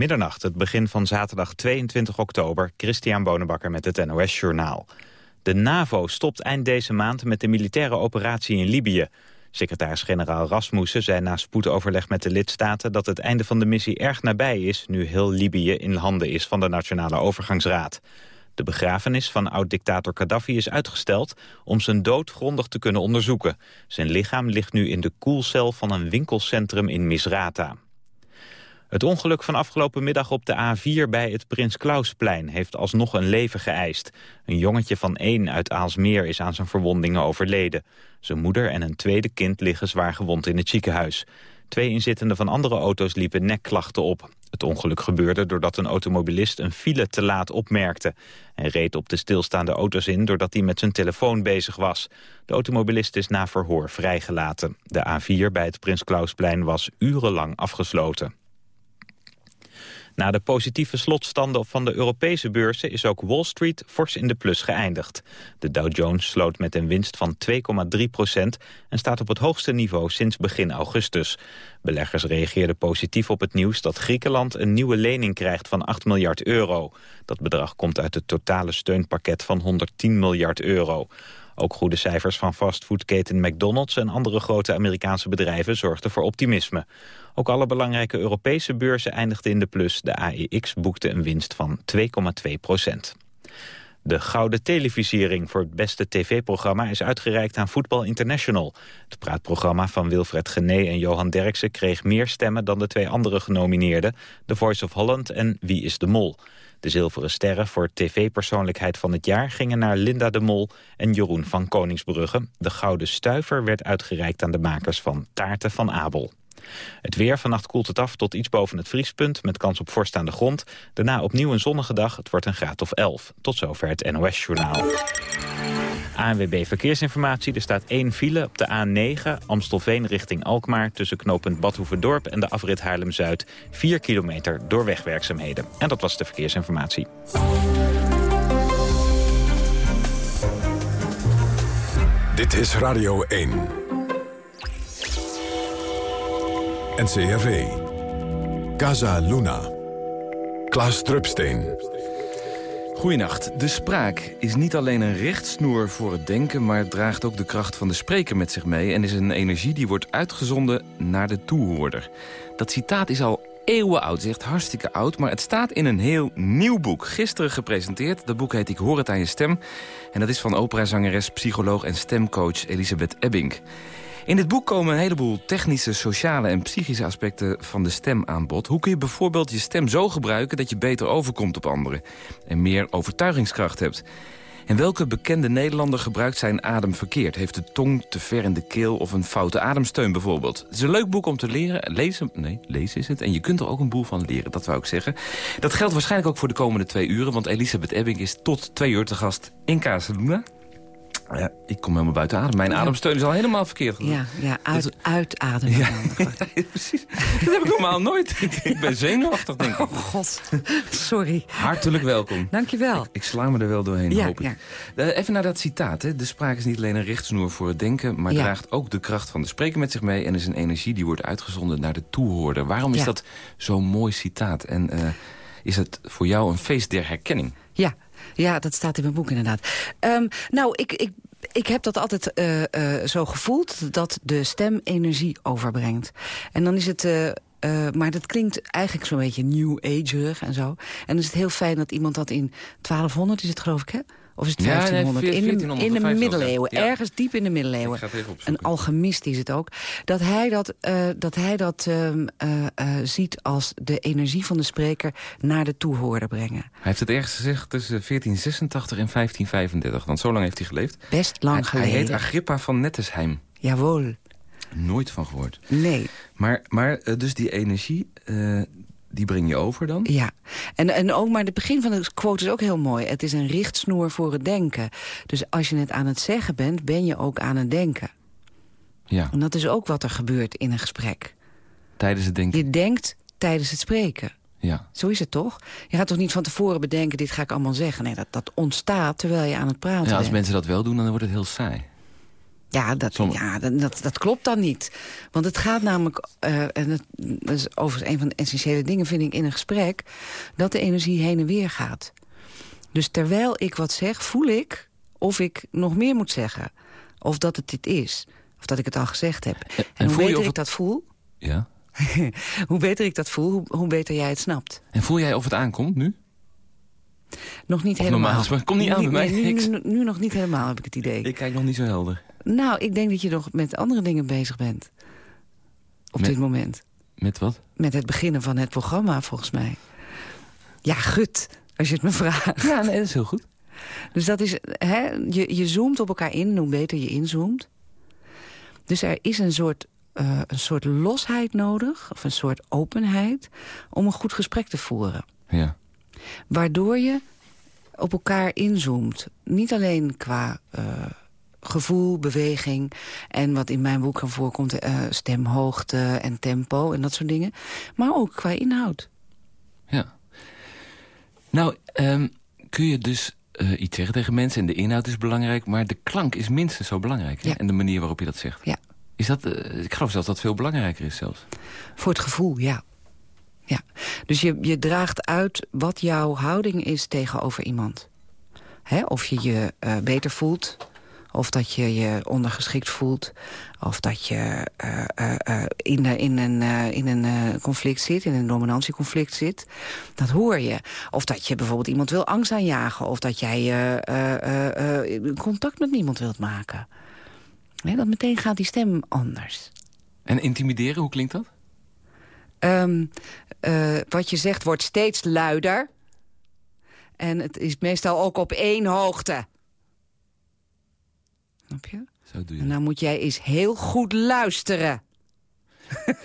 Middernacht, het begin van zaterdag 22 oktober. Christian Bonenbakker met het NOS Journaal. De NAVO stopt eind deze maand met de militaire operatie in Libië. Secretaris-generaal Rasmussen zei na spoedoverleg met de lidstaten... dat het einde van de missie erg nabij is... nu heel Libië in handen is van de Nationale Overgangsraad. De begrafenis van oud-dictator Gaddafi is uitgesteld... om zijn dood grondig te kunnen onderzoeken. Zijn lichaam ligt nu in de koelcel van een winkelcentrum in Misrata. Het ongeluk van afgelopen middag op de A4 bij het Prins Klausplein heeft alsnog een leven geëist. Een jongetje van één uit Aalsmeer is aan zijn verwondingen overleden. Zijn moeder en een tweede kind liggen zwaar gewond in het ziekenhuis. Twee inzittenden van andere auto's liepen nekklachten op. Het ongeluk gebeurde doordat een automobilist een file te laat opmerkte. Hij reed op de stilstaande auto's in doordat hij met zijn telefoon bezig was. De automobilist is na verhoor vrijgelaten. De A4 bij het Prins Klausplein was urenlang afgesloten. Na de positieve slotstanden van de Europese beurzen is ook Wall Street fors in de plus geëindigd. De Dow Jones sloot met een winst van 2,3 procent en staat op het hoogste niveau sinds begin augustus. Beleggers reageerden positief op het nieuws dat Griekenland een nieuwe lening krijgt van 8 miljard euro. Dat bedrag komt uit het totale steunpakket van 110 miljard euro. Ook goede cijfers van fastfoodketen McDonald's en andere grote Amerikaanse bedrijven zorgden voor optimisme. Ook alle belangrijke Europese beurzen eindigden in de plus. De AEX boekte een winst van 2,2 procent. De Gouden Televisiering voor het beste tv-programma is uitgereikt aan Voetbal International. Het praatprogramma van Wilfred Gené en Johan Derksen kreeg meer stemmen dan de twee andere genomineerden, The Voice of Holland en Wie is de Mol. De zilveren sterren voor tv-persoonlijkheid van het jaar gingen naar Linda de Mol en Jeroen van Koningsbrugge. De Gouden Stuiver werd uitgereikt aan de makers van Taarten van Abel. Het weer, vannacht koelt het af tot iets boven het vriespunt... met kans op vorst aan de grond. Daarna opnieuw een zonnige dag, het wordt een graad of 11. Tot zover het NOS-journaal. ANWB Verkeersinformatie. Er staat één file op de A9 Amstelveen richting Alkmaar... tussen knooppunt Badhoevedorp en de afrit Haarlem-Zuid. 4 kilometer door wegwerkzaamheden. En dat was de verkeersinformatie. Dit is Radio 1. NCRV. Casa Luna. Klaas Drupsteen. Goedenacht. De spraak is niet alleen een richtsnoer voor het denken... maar draagt ook de kracht van de spreker met zich mee... en is een energie die wordt uitgezonden naar de toehoorder. Dat citaat is al eeuwen oud, zegt hartstikke oud... maar het staat in een heel nieuw boek. Gisteren gepresenteerd. Dat boek heet Ik hoor het aan je stem. En dat is van operazangeres, psycholoog en stemcoach Elisabeth Ebbing. In dit boek komen een heleboel technische, sociale en psychische aspecten van de stem aan bod. Hoe kun je bijvoorbeeld je stem zo gebruiken dat je beter overkomt op anderen en meer overtuigingskracht hebt? En welke bekende Nederlander gebruikt zijn adem verkeerd? Heeft de tong te ver in de keel of een foute ademsteun bijvoorbeeld? Het is een leuk boek om te leren. Lezen, nee, lezen is het. En je kunt er ook een boel van leren, dat wou ik zeggen. Dat geldt waarschijnlijk ook voor de komende twee uren... want Elisabeth Ebbing is tot twee uur te gast in Casaluna. Ja, ik kom helemaal buiten adem. Mijn ademsteun is al helemaal verkeerd. Ja, ja uit, uitademen. Ja, precies. Dat heb ik normaal nooit. ik ben zenuwachtig, denk ik. Oh god, sorry. Hartelijk welkom. Dankjewel. Ik, ik sla me er wel doorheen, ja, hoop ik. Ja. Uh, even naar dat citaat. Hè. De spraak is niet alleen een richtsnoer voor het denken... maar draagt ook de kracht van de spreker met zich mee... en is een energie die wordt uitgezonden naar de toehoorder. Waarom is dat zo'n mooi citaat? En eh, is het voor jou een feest der herkenning? Ja, ja, dat staat in mijn boek inderdaad. Ehm, nou, ik, ik, ik heb dat altijd eh, eh, zo gevoeld... dat de stem energie overbrengt. En dan is het... eh, maar dat klinkt eigenlijk zo'n beetje new agerig en zo. En dan is het heel fijn dat iemand dat in 1200 is het geloof ik, hè? Of is het Ja, nee, 1500? in, de, 1400, in de 1500, middeleeuwen, ja. ergens diep in de middeleeuwen. Een alchemist is het ook. Dat hij dat, eh, dat, hij dat ehm, eh, eh, ziet als de energie van de spreker naar de toehoorder brengen. Hij heeft het ergens gezegd tussen 1486 en 1535. Want zo lang heeft hij geleefd. Best lang hij, geleden. hij heet Agrippa van Nettesheim. Jawohl. Nooit van gehoord. Nee. Maar, maar dus die energie, die breng je over dan? Ja, en, en ook, maar het begin van de quote is ook heel mooi. Het is een richtsnoer voor het denken. Dus als je het aan het zeggen bent, ben je ook aan het denken. Ja, En dat is ook wat er gebeurt in een gesprek. tijdens het denken. Je denkt tijdens het spreken. Ja. Zo is het toch? Je gaat toch niet van tevoren bedenken, dit ga ik allemaal zeggen. Nee, dat, dat ontstaat terwijl je aan het praten ja, als bent. mensen dat wel doen, dan wordt het heel saai. Ja, dat, ja dat, dat, klopt dan niet. Want het gaat namelijk, eh, en dat, dat is overigens een van de essentiële dingen vind ik in een gesprek, dat de energie heen en weer gaat. Dus terwijl ik wat zeg, voel ik of ik nog meer moet zeggen. Of dat het dit is. Of dat ik het al gezegd heb. En, en hoe beter of ik het- dat voel, Ja. hoe beter ik dat voel, hoe, hoe beter jij het snapt. En voel jij of het aankomt nu? Nog niet Of helemaal. normaal gesproken, komt niet aan bij mij, nu, nu, nu nog niet helemaal, heb ik het idee. Ik kijk nog niet zo helder. Nou, ik denk dat je nog met andere dingen bezig bent. Op Met- dit moment. Met wat? Met het beginnen van het programma, volgens mij. Ja, gut, als je het me vraagt. Ja, nee, dat is heel goed. Dus dat is, hè, je, je zoomt op elkaar in, hoe beter je inzoomt. Dus er is een soort, eh, een soort losheid nodig, of een soort openheid... om een goed gesprek te voeren. Ja. Waardoor je op elkaar inzoomt. Niet alleen qua eh, gevoel, beweging... en wat in mijn boek dan voorkomt, eh, stemhoogte en tempo en dat soort dingen. Maar ook qua inhoud. Ja. Nou, ehm, kun je dus eh, iets zeggen tegen mensen... en de inhoud is belangrijk, maar de klank is minstens zo belangrijk. Ja. En de manier waarop je dat zegt. Ja. Is dat, ik geloof zelfs dat dat veel belangrijker is zelfs. Voor het gevoel, ja. Ja. Dus je, je draagt uit wat jouw houding is tegenover iemand. Hè? Of je je eh, beter voelt, of dat je je ondergeschikt voelt... of dat je eh, eh, in, eh, in een, in een conflict zit, in een dominantieconflict zit. Dat hoor je. Of dat je bijvoorbeeld iemand wil angst aanjagen... of dat jij contact met niemand wilt maken. Dat meteen gaat die stem anders. En intimideren, hoe klinkt dat? Ehm, eh, wat je zegt wordt steeds luider. En het is meestal ook op één hoogte. Snap je? Zo doe je En dat. nou moet jij eens heel goed luisteren.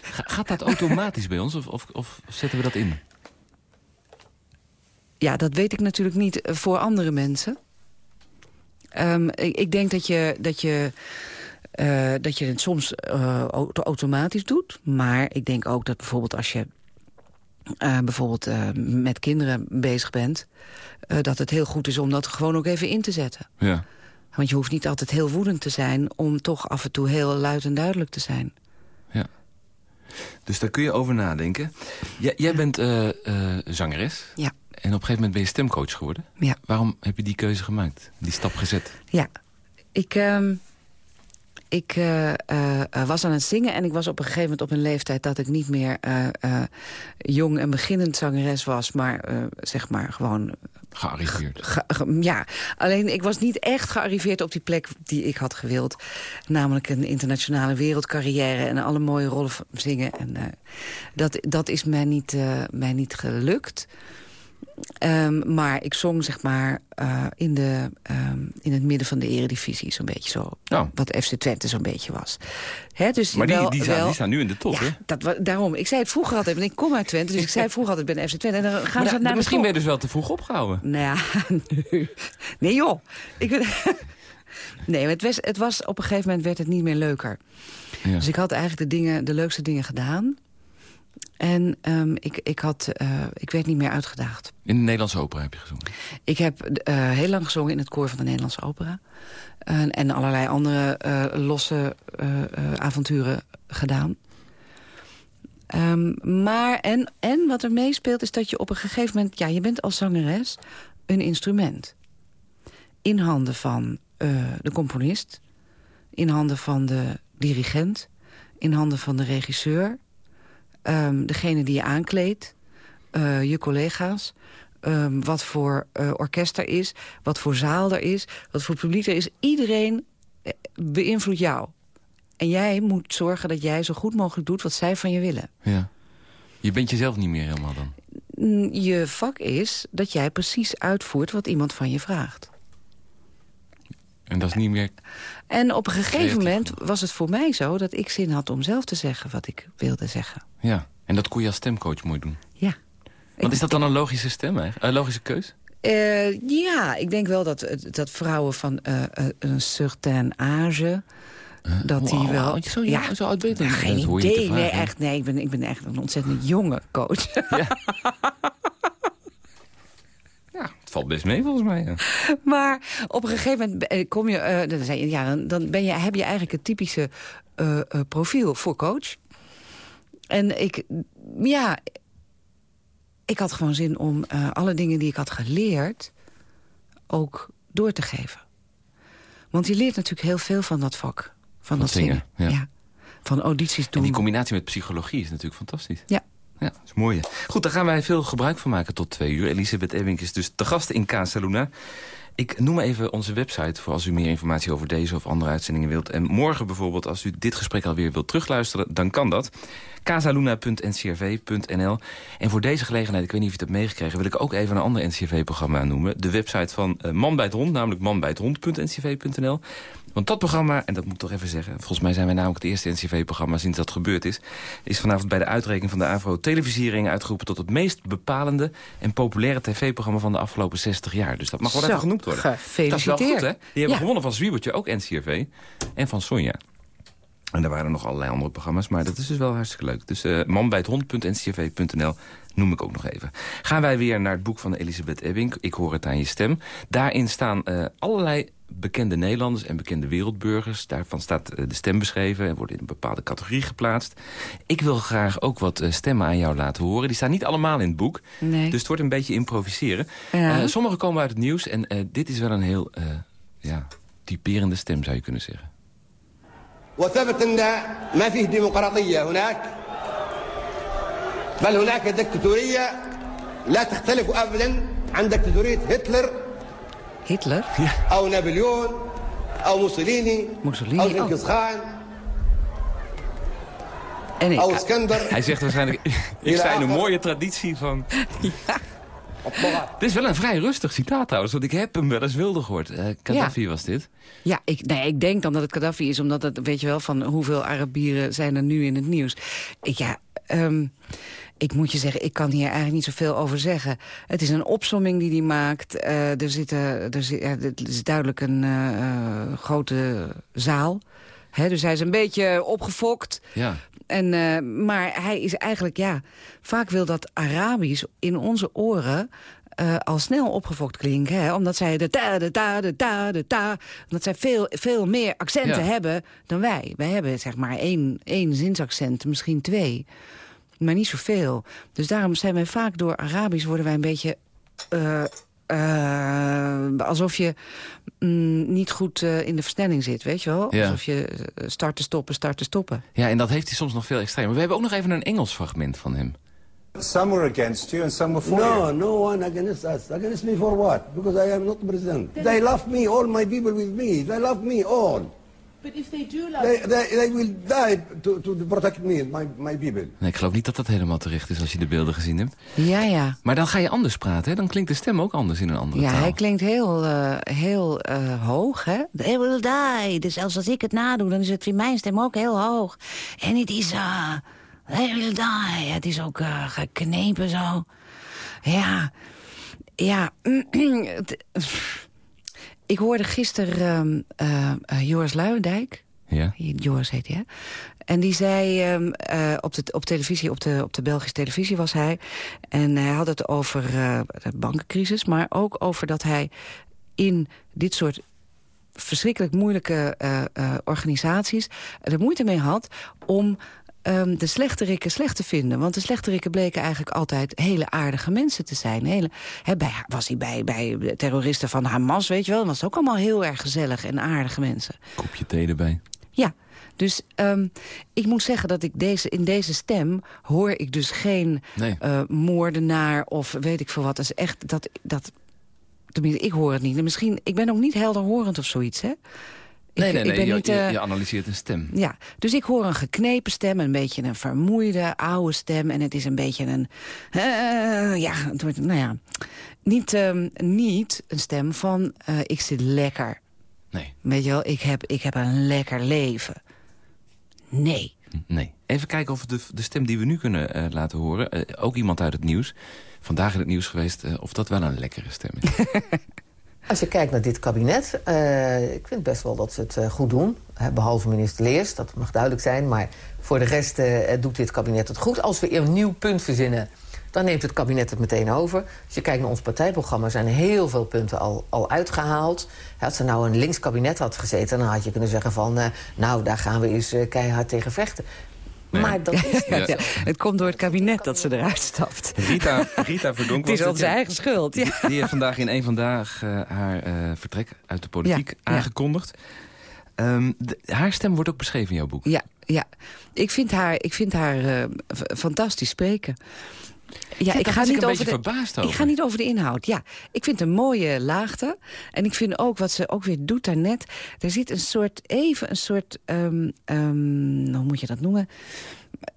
Ga- Gaat dat automatisch bij ons of, of, of zetten we dat in? Ja, dat weet ik natuurlijk niet eh, voor andere mensen. Ehm, ik, ik denk dat je, dat je, eh, dat je het soms eh, auto- automatisch doet. Maar ik denk ook dat bijvoorbeeld als je eh, bijvoorbeeld met kinderen bezig bent... dat het heel goed is om dat gewoon ook even in te zetten. Ja. Want je hoeft niet altijd heel woedend te zijn... om toch af en toe heel luid en duidelijk te zijn. ja. Dus daar kun je over nadenken. Jij, jij bent zangeres. Ja. En op een gegeven moment ben je stemcoach geworden. Ja. Waarom heb je die keuze gemaakt? Die stap gezet? Ja, ik, ehm, ik eh, eh, eh, was aan het zingen en ik was op een gegeven moment op een leeftijd... dat ik niet meer jong en beginnend zangeres was... maar zeg maar gewoon... Gearriveerd. ge- ge- ja, alleen ik was niet echt gearriveerd op die plek die ik had gewild. Namelijk een internationale wereldcarrière en alle mooie rollen zingen. En, dat, dat is mij niet, mij niet gelukt. Ehm, maar ik zong zeg maar eh, in, de, ehm, in het midden van de eredivisie zo'n beetje zo. Oh. Wat FC Twente zo'n beetje was. Hè, dus Maar die, wel- die, staan, wel- die staan nu in de top, ja, hè? dat, daarom. Ik zei het vroeger altijd, want ik kom uit Twente. Dus ik zei vroeger altijd, ik ben FC Twente. En dan gaan Maar ze naar misschien ben je dus wel te vroeg opgehouden. Nou ja, nee. nee joh. Ik ben... nee, het was, het was op een gegeven moment werd het niet meer leuker. Ja. Dus ik had eigenlijk de, dingen, de leukste dingen gedaan. En ehm, ik, ik, had, eh, ik werd niet meer uitgedaagd. In de Nederlandse opera heb je gezongen. Ik heb eh, heel lang gezongen in het koor van de Nederlandse opera. En- en allerlei andere eh, losse avonturen gedaan. Ehm, maar, en, en wat er meespeelt is dat je op een gegeven moment... ja, je bent als zangeres een instrument. In handen van de componist. In handen van de dirigent. In handen van de regisseur. Ehm, degene die je aankleedt. eh, je collega's. ehm, wat voor eh, orkest er is. Wat voor zaal er is. Wat voor publiek er is. Iedereen eh, beïnvloedt jou. En jij moet zorgen dat jij zo goed mogelijk doet wat zij van je willen. Ja. Je bent jezelf niet meer helemaal dan. Je vak is dat jij precies uitvoert wat iemand van je vraagt. En dat is niet meer... En op een gegeven moment was het voor mij zo... dat ik zin had om zelf te zeggen wat ik wilde zeggen. Ja. En dat kon je als stemcoach mooi doen. Ja. Want is dat dan een logische stem? Een logische keus? Eh, ja, ik denk wel dat, dat vrouwen van eh, eh, een certain age... dat die wel... want je zo jong- zo oud Ja, niet. geen idee. Nee, echt, nee, ik ben, ik ben echt een ontzettend jonge coach. Ja. valt best mee volgens mij. Ja. Maar op een gegeven moment eh, kom je, uh, dan, ja, dan ben je, heb je eigenlijk het typische uh, profiel voor coach. En ik, ja, ik had gewoon zin om alle dingen die ik had geleerd ook door te geven. Want je leert natuurlijk heel veel van dat vak. Van, dat zingen. ja. Van audities doen. En die combinatie met psychologie is natuurlijk fantastisch. Ja. Ja, dat is mooi. Goed, daar gaan wij veel gebruik van maken tot twee uur. Elisabeth Ewink is dus te gast in Casa Luna. Ik noem even onze website voor als u meer informatie over deze of andere uitzendingen wilt. En morgen bijvoorbeeld, als u dit gesprek alweer wilt terugluisteren, dan kan dat. casaluna.ncrv.nl En voor deze gelegenheid, ik weet niet of je het hebt meegekregen... wil ik ook even een ander NCRV-programma noemen. De website van uh, Man bij het Hond, namelijk manbijthond.ncv.nl. Want dat programma, en dat moet ik toch even zeggen... volgens mij zijn wij namelijk het eerste NCV-programma sinds dat gebeurd is... is vanavond bij de uitreiking van de AVRO-televisiering uitgeroepen... tot het meest bepalende en populaire tv-programma van de afgelopen 60 jaar. Dus dat mag wel even genoemd worden. Gefeliciteerd. Dat is wel goed, hè? Die hebben gewonnen van Zwiebertje, ook NCRV. En van Sonja. En er waren nog allerlei andere programma's, maar dat is dus wel hartstikke leuk. Dus uh, manbijthond.ncrv.nl noem ik ook nog even. Gaan wij weer naar het boek van Elisabeth Ebbing, Ik hoor het aan je stem. Daarin staan uh, allerlei bekende Nederlanders en bekende wereldburgers. Daarvan staat eh, de stem beschreven en wordt in een bepaalde categorie geplaatst. Ik wil graag ook wat eh, stemmen aan jou laten horen. Die staan niet allemaal in het boek, nee. dus het wordt een beetje improviseren. Ja. sommige komen uit het nieuws en dit is wel een heel ja, typerende stem zou je kunnen zeggen. وثبت ان ما فيه ديمقراطيه هناك بل هناك دكتاتوريه لا تختلف ابدا عن دكتاتوريه هتلر Hitler? Ja. Of Napoleon, of Mussolini, Mussolini of Genghis oh. Khan. En ik, Hij zegt waarschijnlijk, ik sta in een mooie traditie van... Ja. Dit is wel een vrij rustig citaat trouwens, want ik heb hem wel eens wilde gehoord. Uh, Gaddafi was dit. Ja, ik, nee, ik denk dan dat het Gaddafi is, omdat het, weet je wel, van hoeveel Arabieren zijn er nu in het nieuws. Ik, ja, um, ik moet je zeggen, ik kan hier eigenlijk niet zoveel over zeggen. Het is een opsomming die hij maakt. Uh, er, zit, er, zit, is duidelijk een uh, grote zaal. He, dus hij is een beetje opgefokt. Ja. En, uh, maar hij is eigenlijk, ja... Vaak wil dat Arabisch in onze oren uh, al snel opgefokt klinken. Hè? Omdat zij de ta, de ta, de ta, de ta... Omdat zij veel, veel meer accenten ja. hebben dan wij. Wij hebben zeg maar één, één zinsaccent, misschien twee maar niet zoveel. Dus daarom zijn wij vaak door Arabisch worden wij een beetje... Uh, uh, alsof je mm, niet goed uh, in de versnelling zit, weet je wel? Ja. Alsof je starten, stoppen, starten, stoppen. Ja, en dat heeft hij soms nog veel extremer. We hebben ook nog even een Engels fragment van hem. Some were against you and some were for no, you. No, no one against us. Against me for what? Because I am not president. They love me, all my people with me. They love me all. But if they do love they, they, they will die to, to protect me and my, my people. Nee, ik geloof niet dat dat helemaal terecht is als je de beelden gezien hebt. Ja, ja. Maar dan ga je anders praten, hè? Dan klinkt de stem ook anders in een andere ja, taal. Ja, hij klinkt heel, uh, heel uh, hoog, hè? They will die. Dus zelfs als ik het nadoe, dan is het in mijn stem ook heel hoog. En het is... Uh, they will die. Het is ook uh, geknepen zo. Ja, ja... Ik hoorde gisteren uh, uh, Joris Luijendijk. Ja. Joris heet hij, hè? En die zei, um, uh, op, de, op televisie, op de, op de Belgische televisie was hij... en hij had het over de bankencrisis... maar ook over dat hij in dit soort verschrikkelijk moeilijke organisaties... er moeite mee had om um, de slechterikken slecht te vinden. Want de slechterikken bleken eigenlijk altijd hele aardige mensen te zijn. Hele, he, bij, was hij bij, bij terroristen van Hamas, weet je wel. was ook allemaal heel erg gezellig en aardige mensen. Kopje thee erbij. Ja, dus um, ik moet zeggen dat ik deze, in deze stem hoor ik dus geen nee. uh, moordenaar of weet ik veel wat. Dat is echt, dat, dat, tenminste, ik hoor het niet. En misschien, ik ben ook niet helderhorend of zoiets, hè. Nee, nee, nee, je, niet, uh, je, analyseert een stem. Ja, dus ik hoor een geknepen stem, een beetje een vermoeide, oude stem. En het is een beetje een... Uh, ja, het wordt, nou ja, niet, um, niet een stem van uh, ik zit lekker. Nee. Weet je wel, ik heb, ik heb een lekker leven. Nee. Nee. Even kijken of de, de stem die we nu kunnen uh, laten horen... Uh, ook iemand uit het nieuws, vandaag in het nieuws geweest... Uh, of dat wel een lekkere stem is. Als je kijkt naar dit kabinet, uh, ik vind best wel dat ze het uh, goed doen. Behalve minister Leers, dat mag duidelijk zijn. Maar voor de rest doet dit kabinet het goed. Als we een nieuw punt verzinnen, Dan neemt het kabinet het meteen over. Als je kijkt naar ons partijprogramma... zijn heel veel punten al, al uitgehaald. Als er nou een links kabinet had gezeten... dan had je kunnen zeggen van... Nou, daar gaan we eens keihard tegen vechten. Nee. Maar dat is Ja, ja. Het komt door het kabinet dat ze eruit stapt. Rita, Rita Verdonk Het is onze eigen schuld. Ja. Die, die heeft vandaag in één vandaag uh, haar uh, vertrek uit de politiek aangekondigd. Um, de, haar stem wordt ook beschreven in jouw boek. Ja, ja. Ik vind haar, ik vind haar uh, fantastisch spreken. Ja, ik ga niet over de, verbaasd over. Ik ga niet over de inhoud. Ja, ik vind een mooie laagte. En ik vind ook wat ze ook weer doet daarnet. Er zit een soort, even een soort, um, um, hoe moet je dat noemen?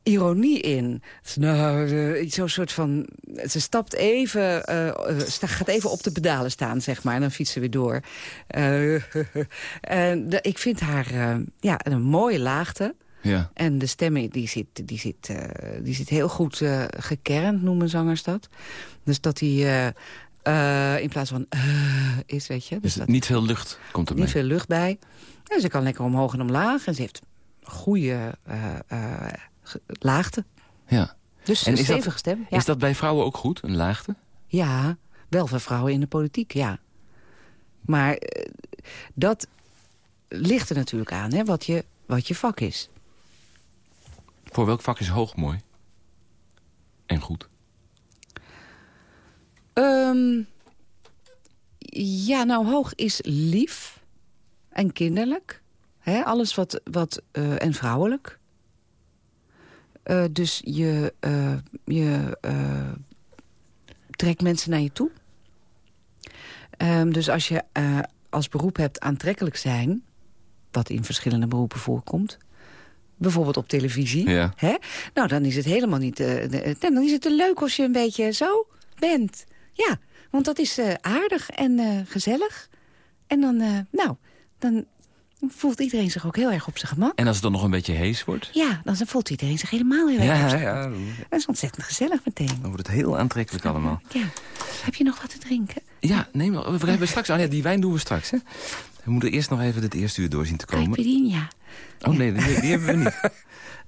ironie in. Nou, uh, zo'n soort van... Ze stapt even, uh, gaat even op de pedalen staan, zeg maar. En dan fietsen ze weer door. en de, ik vind haar ja, een mooie laagte. Ja. En de stem die zit, die zit, die zit heel goed gekernd, noemen zangers dat. Dus dat hij... in plaats van is, weet je. Dus dat niet veel lucht komt er Niet mee. veel lucht bij. En ze kan lekker omhoog en omlaag. En ze heeft goede laagte. Ja. Dus en een is stevige dat, stem. Ja. Is dat bij vrouwen ook goed, een laagte? Ja, wel voor vrouwen in de politiek, ja. Maar uh, dat ligt er natuurlijk aan, hè, wat, je, wat je vak is. Voor welk vak is hoog mooi? En goed? Um, ja, nou, hoog is lief en kinderlijk. Hè, alles wat, wat uh, en vrouwelijk. Uh, dus je, uh, je trekt mensen naar je toe. Um, dus als je als beroep hebt aantrekkelijk zijn... wat in verschillende beroepen voorkomt... bijvoorbeeld op televisie... Ja. Hè? nou, dan is het helemaal niet... dan is het te leuk als je een beetje zo bent. Ja, want dat is aardig en gezellig. En dan, nou, dan voelt iedereen zich ook heel erg op zijn gemak. En als het dan nog een beetje hees wordt? Ja, dan voelt iedereen zich helemaal heel erg ja, op zijn ja, gemak. Dat is ontzettend gezellig meteen. Dan wordt het heel aantrekkelijk allemaal. Ja. Heb je nog wat te drinken? Ja, nee, maar we hebben straks... Oh ja, die wijn doen we straks, hè? We moeten eerst nog even het eerste uur doorzien te komen. Caipirinha. Oh nee, die, die hebben we niet.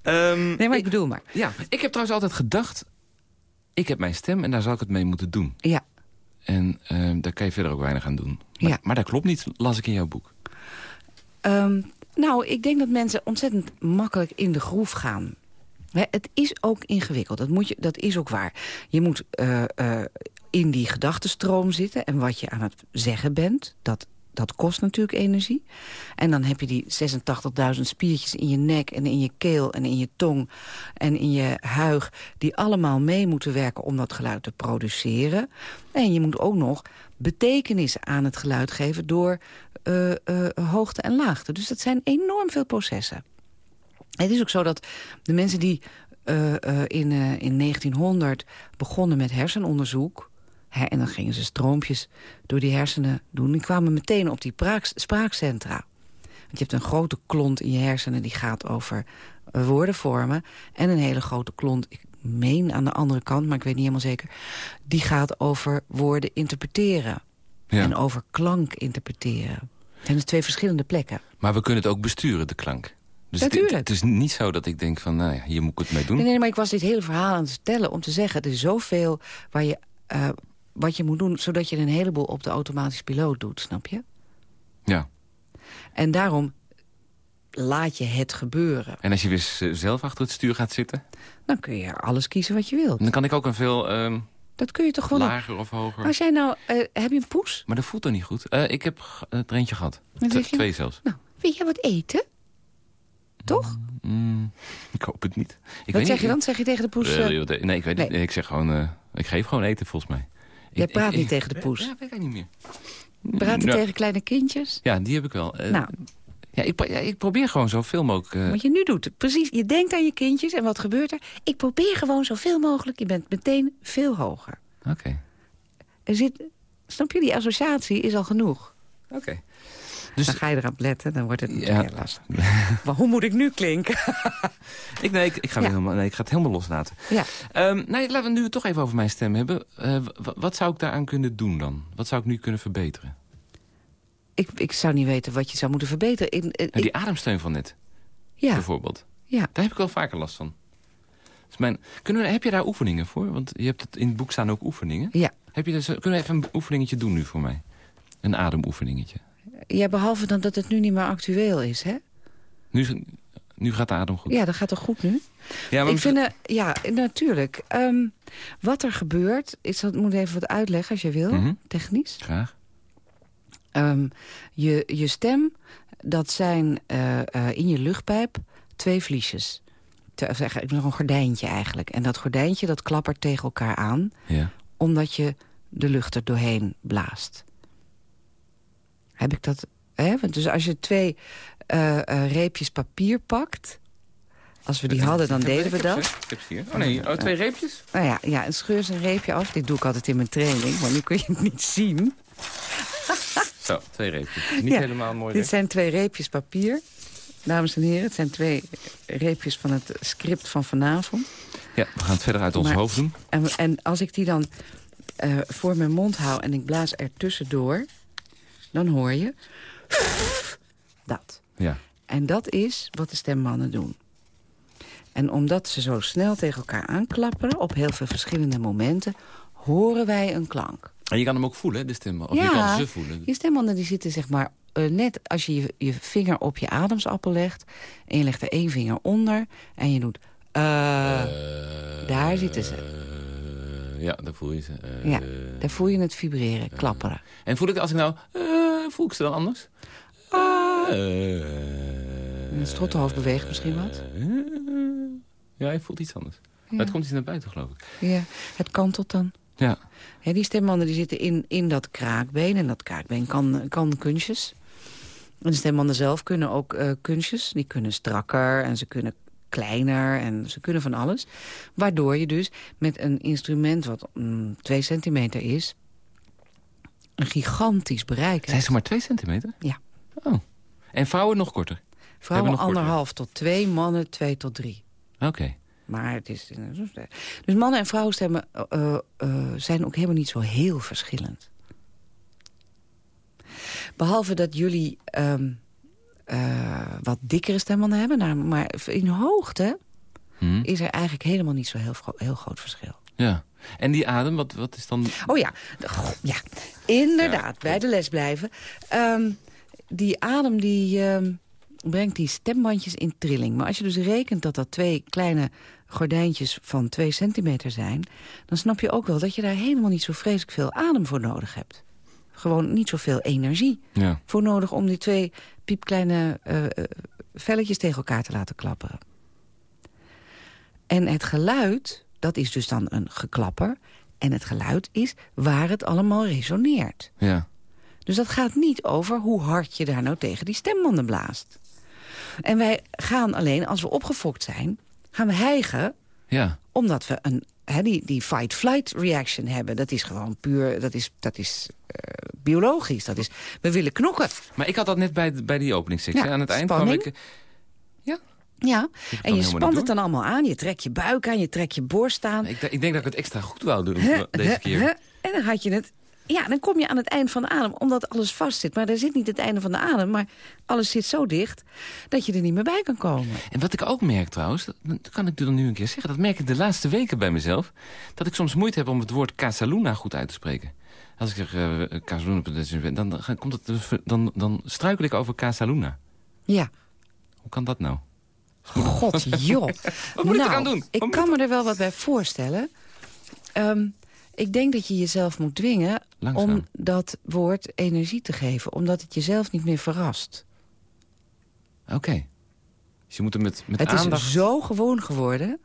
um, nee, maar ik bedoel maar. Ja, ik heb trouwens altijd gedacht... Ik heb mijn stem en daar zal ik het mee moeten doen. Ja. En uh, daar kan je verder ook weinig aan doen. Maar, ja. maar dat klopt niet, las ik in jouw boek. Um, nou, ik denk dat mensen ontzettend makkelijk in de groef gaan. He, het is ook ingewikkeld, dat, moet je, dat is ook waar. Je moet uh, uh, in die gedachtenstroom zitten en wat je aan het zeggen bent... dat, dat kost natuurlijk energie. En dan heb je die 86.000 spiertjes in je nek en in je keel en in je tong... en in je huig, die allemaal mee moeten werken om dat geluid te produceren. En je moet ook nog betekenis aan het geluid geven... door uh, uh, hoogte en laagte. Dus dat zijn enorm veel processen. Het is ook zo dat de mensen die uh, in, in 1900 begonnen met hersenonderzoek... Hè, en dan gingen ze stroompjes door die hersenen doen... die kwamen meteen op die spraakcentra. Want je hebt een grote klont in je hersenen die gaat over woorden vormen... en een hele grote klont, ik meen aan de andere kant... maar ik weet niet helemaal zeker, die gaat over woorden interpreteren. Ja. En over klank interpreteren. Het zijn dus twee verschillende plekken. Maar we kunnen het ook besturen, de klank. Dus Natuurlijk. Het, het is niet zo dat ik denk van, nou ja, hier moet ik het mee doen. Nee, nee, maar ik was dit hele verhaal aan het vertellen om te zeggen... er is zoveel waar je, uh, wat je moet doen... zodat je een heleboel op de automatische piloot doet, snap je? Ja. En daarom laat je het gebeuren. En als je weer zelf achter het stuur gaat zitten? Dan kun je alles kiezen wat je wilt. Dan kan ik ook een veel... Uh, dat kun je toch gewoon... Lager of hoger. Als jij nou... Uh, heb je een poes? Maar dat voelt toch niet goed? Uh, ik heb het eentje gehad. T twee zelfs. Nou, wil je wat eten? Toch? Mm, ik hoop het niet. Ik wat zeg niet, je dan? Zeg je tegen de poes... Uh, nee, ik weet nee. niet. Ik zeg gewoon... Ik geef gewoon eten, volgens mij. Jij ik, praat ik, niet tegen de poes? Ja, weet ik niet meer. Praten nou, tegen kleine kindjes? Ja, die heb ik wel. nou... Ja ik, ja, ik probeer gewoon zoveel mogelijk... Uh... Wat je nu doet, precies. Je denkt aan je kindjes en wat gebeurt er? Ik probeer gewoon zoveel mogelijk. Je bent meteen veel hoger. Oké. Okay. Er zit... Snap je? Die associatie is al genoeg. Oké. Okay. Dus, dan ga je eraan letten, dan wordt het ja. lastig. maar hoe moet ik nu klinken? ik, nee, ik, ik, ga ja. helemaal, nee, ik ga het helemaal loslaten. Ja. Um, nee, laten we nu toch even over mijn stem hebben. Uh, wat zou ik daaraan kunnen doen dan? Wat zou ik nu kunnen verbeteren? Ik, ik zou niet weten wat je zou moeten verbeteren. Ik, nou, die ademsteun van net, ja. bijvoorbeeld. Ja. Daar heb ik wel vaker last van. is mijn... Kunnen we, heb je daar oefeningen voor? Want je hebt het, in het boek staan ook oefeningen. Ja. Heb je dus, kunnen we even een oefeningetje doen nu voor mij? Een ademoefeningetje. ja, behalve dan dat het nu niet meer actueel is, hè? Nu, nu gaat de adem goed. Ja, dat gaat toch goed nu? Ja, ik vind, het- ja, natuurlijk. Ehm, wat er gebeurt, is dat moet ik even wat uitleggen als je wil, Mhm. technisch. Graag. Ehm, je, je stem, dat zijn eh, eh, in je luchtpijp twee vliesjes. Te, of eigenlijk nog een gordijntje eigenlijk. En dat gordijntje dat klappert tegen elkaar aan... Ja. omdat je de lucht er doorheen blaast. Heb ik dat... Hè? Want Dus als je twee eh, reepjes papier pakt... Als we die hadden, dan deden we Ik dat. Ik heb hier. Oh nee, oh, twee reepjes? Nou ja, ja, een scheur ze een reepje af. Dit doe ik altijd in mijn training, maar nu kun je het niet zien. Zo, twee reepjes. Niet Ja, helemaal mooi. Dit zijn twee reepjes papier. Dames en heren, het zijn twee reepjes van het script van vanavond. Ja, we gaan het verder uit ons Maar- hoofd doen. En, en als ik die dan eh, voor mijn mond hou en ik blaas er tussendoor... dan hoor je dat. Ja. En dat is wat de stemmannen doen. En omdat ze zo snel tegen elkaar aanklapperen... op heel veel verschillende momenten, horen wij een klank. En je kan hem ook voelen, hè, de stem. Of je kan ze voelen. je die zitten zeg maar... eh, net als je, je je vinger op je ademsappel legt... en je legt er één vinger onder en je doet... eh, daar zitten ze. Eh, ja, daar voel je ze. Eh, ja, daar voel je het vibreren, klapperen. En voel ik als ik nou... eh, voel ik ze dan anders? Eh, het strottenhoofd beweegt misschien wat. eh, ja, je voelt iets anders. Maar het komt iets naar buiten, geloof ik. Ja, het kantelt dan. Ja. Die stembanden die zitten in, in dat kraakbeen. En dat kraakbeen kan, kan kunstjes. En de stembanden zelf kunnen ook eh, kunstjes. Die kunnen strakker en ze kunnen kleiner en ze kunnen van alles. Waardoor je dus met een instrument wat mm, twee centimeter is... een gigantisch bereik hebt. Zijn ze maar twee centimeter? Ja. Oh. En vrouwen nog korter? Vrouwen nog korter. anderhalf tot twee, mannen twee tot drie. Oké. Maar het is... Dus mannen en vrouwenstemmen eh, eh, zijn ook helemaal niet zo heel verschillend. Behalve dat jullie ehm, eh, wat dikkere stemmen hebben. Nou, maar in hoogte Hm. is er eigenlijk helemaal niet zo heel, gro- heel groot verschil. Ja. En die adem, wat, wat is dan... Oh ja, goh, ja. inderdaad, bij de les blijven. Ehm, die adem die ehm, brengt die stembandjes in trilling. Maar als je dus rekent dat dat twee kleine gordijntjes van twee centimeter zijn... dan snap je ook wel dat je daar helemaal niet zo vreselijk veel adem voor nodig hebt. Gewoon niet zoveel energie Ja. voor nodig om die twee piepkleine eh, eh, velletjes tegen elkaar te laten klapperen. En het geluid, dat is dus dan een geklapper. En het geluid is waar het allemaal resoneert. Ja. Dus dat gaat niet over hoe hard je daar nou tegen die stembanden blaast. En wij gaan alleen, als we opgefokt zijn, gaan we hijgen... Ja. omdat we een, die, die fight-flight reaction hebben. Dat is gewoon puur, dat is, dat is eh, biologisch. Dat is, we willen knokken. Maar ik had dat net bij, bij die openingssectie. Ja, Aan het eind spanning. kwam ik... Ja, kan en je spant het dan allemaal aan. Je trekt je buik aan, je trekt je borst aan. Ik, ik denk dat ik het extra goed wou doen Huh, deze huh, keer. huh. En dan had je het... Ja, dan kom je aan het eind van de adem, omdat alles vast zit. Maar er zit niet het einde van de adem, maar alles zit zo dicht... dat je er niet meer bij kan komen. En wat ik ook merk trouwens, dat, kan ik dan nu een keer zeggen... dat merk ik de laatste weken bij mezelf... dat ik soms moeite heb om het woord Casaluna goed uit te spreken. Als ik zeg eh Casaluna, dan, dan, komt het, dan, dan struikel ik over Casaluna. Ja, Hoe kan dat nou? god joh. Wat moet ik nou, eraan doen? Ik Wat kan me er wel wat bij voorstellen. Ehm, ik denk dat je jezelf moet dwingen Langzaam. om dat woord energie te geven. Omdat het jezelf niet meer verrast. Oké. Dus je moet er met, met Het aandacht... is zo gewoon geworden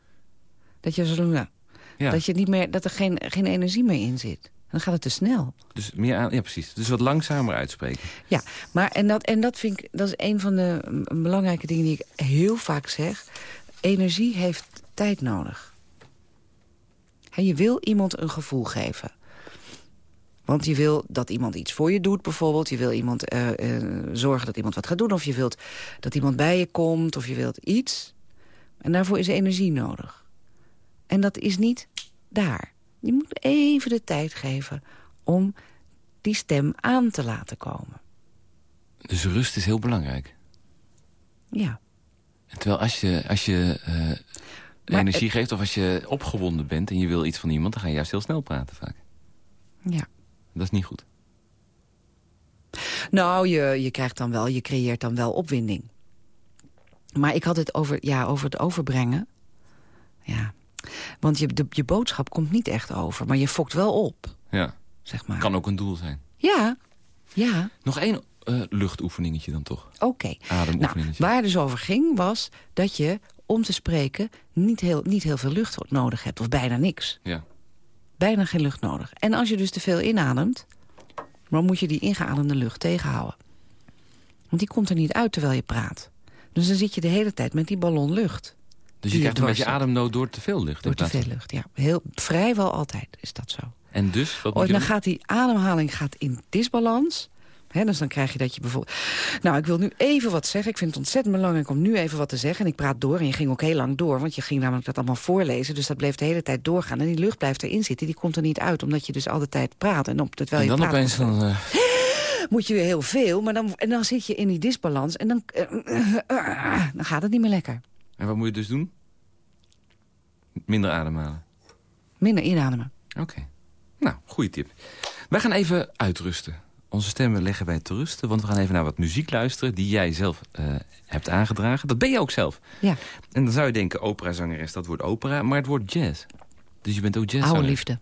dat je zo ja, dat, je niet meer, dat er geen, geen energie meer in zit. Dan gaat het te snel. dus meer aan, ja, precies. Dus wat langzamer uitspreken. Ja, maar en dat, en dat vind ik, dat is een van de belangrijke dingen die ik heel vaak zeg. Energie heeft tijd nodig. Hè, je wil iemand een gevoel geven. Want je wil dat iemand iets voor je doet bijvoorbeeld. Je wil iemand eh, eh, zorgen dat iemand wat gaat doen. Of je wilt dat iemand bij je komt. Of je wilt iets. En daarvoor is energie nodig. En dat is niet daar. Je moet even de tijd geven om die stem aan te laten komen. Dus rust is heel belangrijk. Ja. En terwijl als je, als je eh, Maar energie geeft. Of als je opgewonden bent en je wil iets van iemand... dan ga je juist heel snel praten vaak. Ja. Dat is niet goed. Nou, je, je krijgt dan wel, je creëert dan wel opwinding. Maar ik had het over, ja, over het overbrengen. Ja. Want je, de, je boodschap komt niet echt over, maar je fokt wel op, Ja, zeg maar. kan ook een doel zijn. Ja, ja, Nog één eh, luchtoefeningetje dan toch? oké. Nou, Ademoefeningetje. waar het dus over ging, was dat je om te spreken niet heel, niet heel veel lucht nodig hebt. Of bijna niks. Ja. Bijna geen lucht nodig. En als je dus te veel inademt, dan moet je die ingeademde lucht tegenhouden. Want die komt er niet uit terwijl je praat. Dus dan zit je de hele tijd met die ballon lucht. Dus je krijgt een beetje ademnood door te veel lucht. Door te veel lucht, ja. Heel, vrijwel altijd is dat zo. En dus, wat Oh, je dan gaat die ademhaling gaat in disbalans. Dus dan krijg je dat je bijvoorbeeld... Nou, ik wil nu even wat zeggen. Ik vind het ontzettend belangrijk om nu even wat te zeggen. En ik praat door en je ging ook heel lang door. Want je ging namelijk dat allemaal voorlezen. Dus dat bleef de hele tijd doorgaan. En die lucht blijft erin zitten. Die komt er niet uit, omdat je dus al de tijd praat. En op, terwijl En je dan praat, opeens dan... eh, moet je weer heel veel. Maar dan, en dan zit je in die disbalans. En dan, dan gaat het niet meer lekker. en wat moet je dus doen? Minder ademhalen. Minder inademen. Oké. Nou, goede tip. Wij gaan even uitrusten. Onze stemmen leggen wij te rusten, want we gaan even naar wat muziek luisteren... die jij zelf eh, hebt aangedragen. Dat ben je ook zelf. Ja, En dan zou je denken, operazangeres, dat wordt opera, maar het wordt jazz. Dus je bent ook jazz. oude liefde.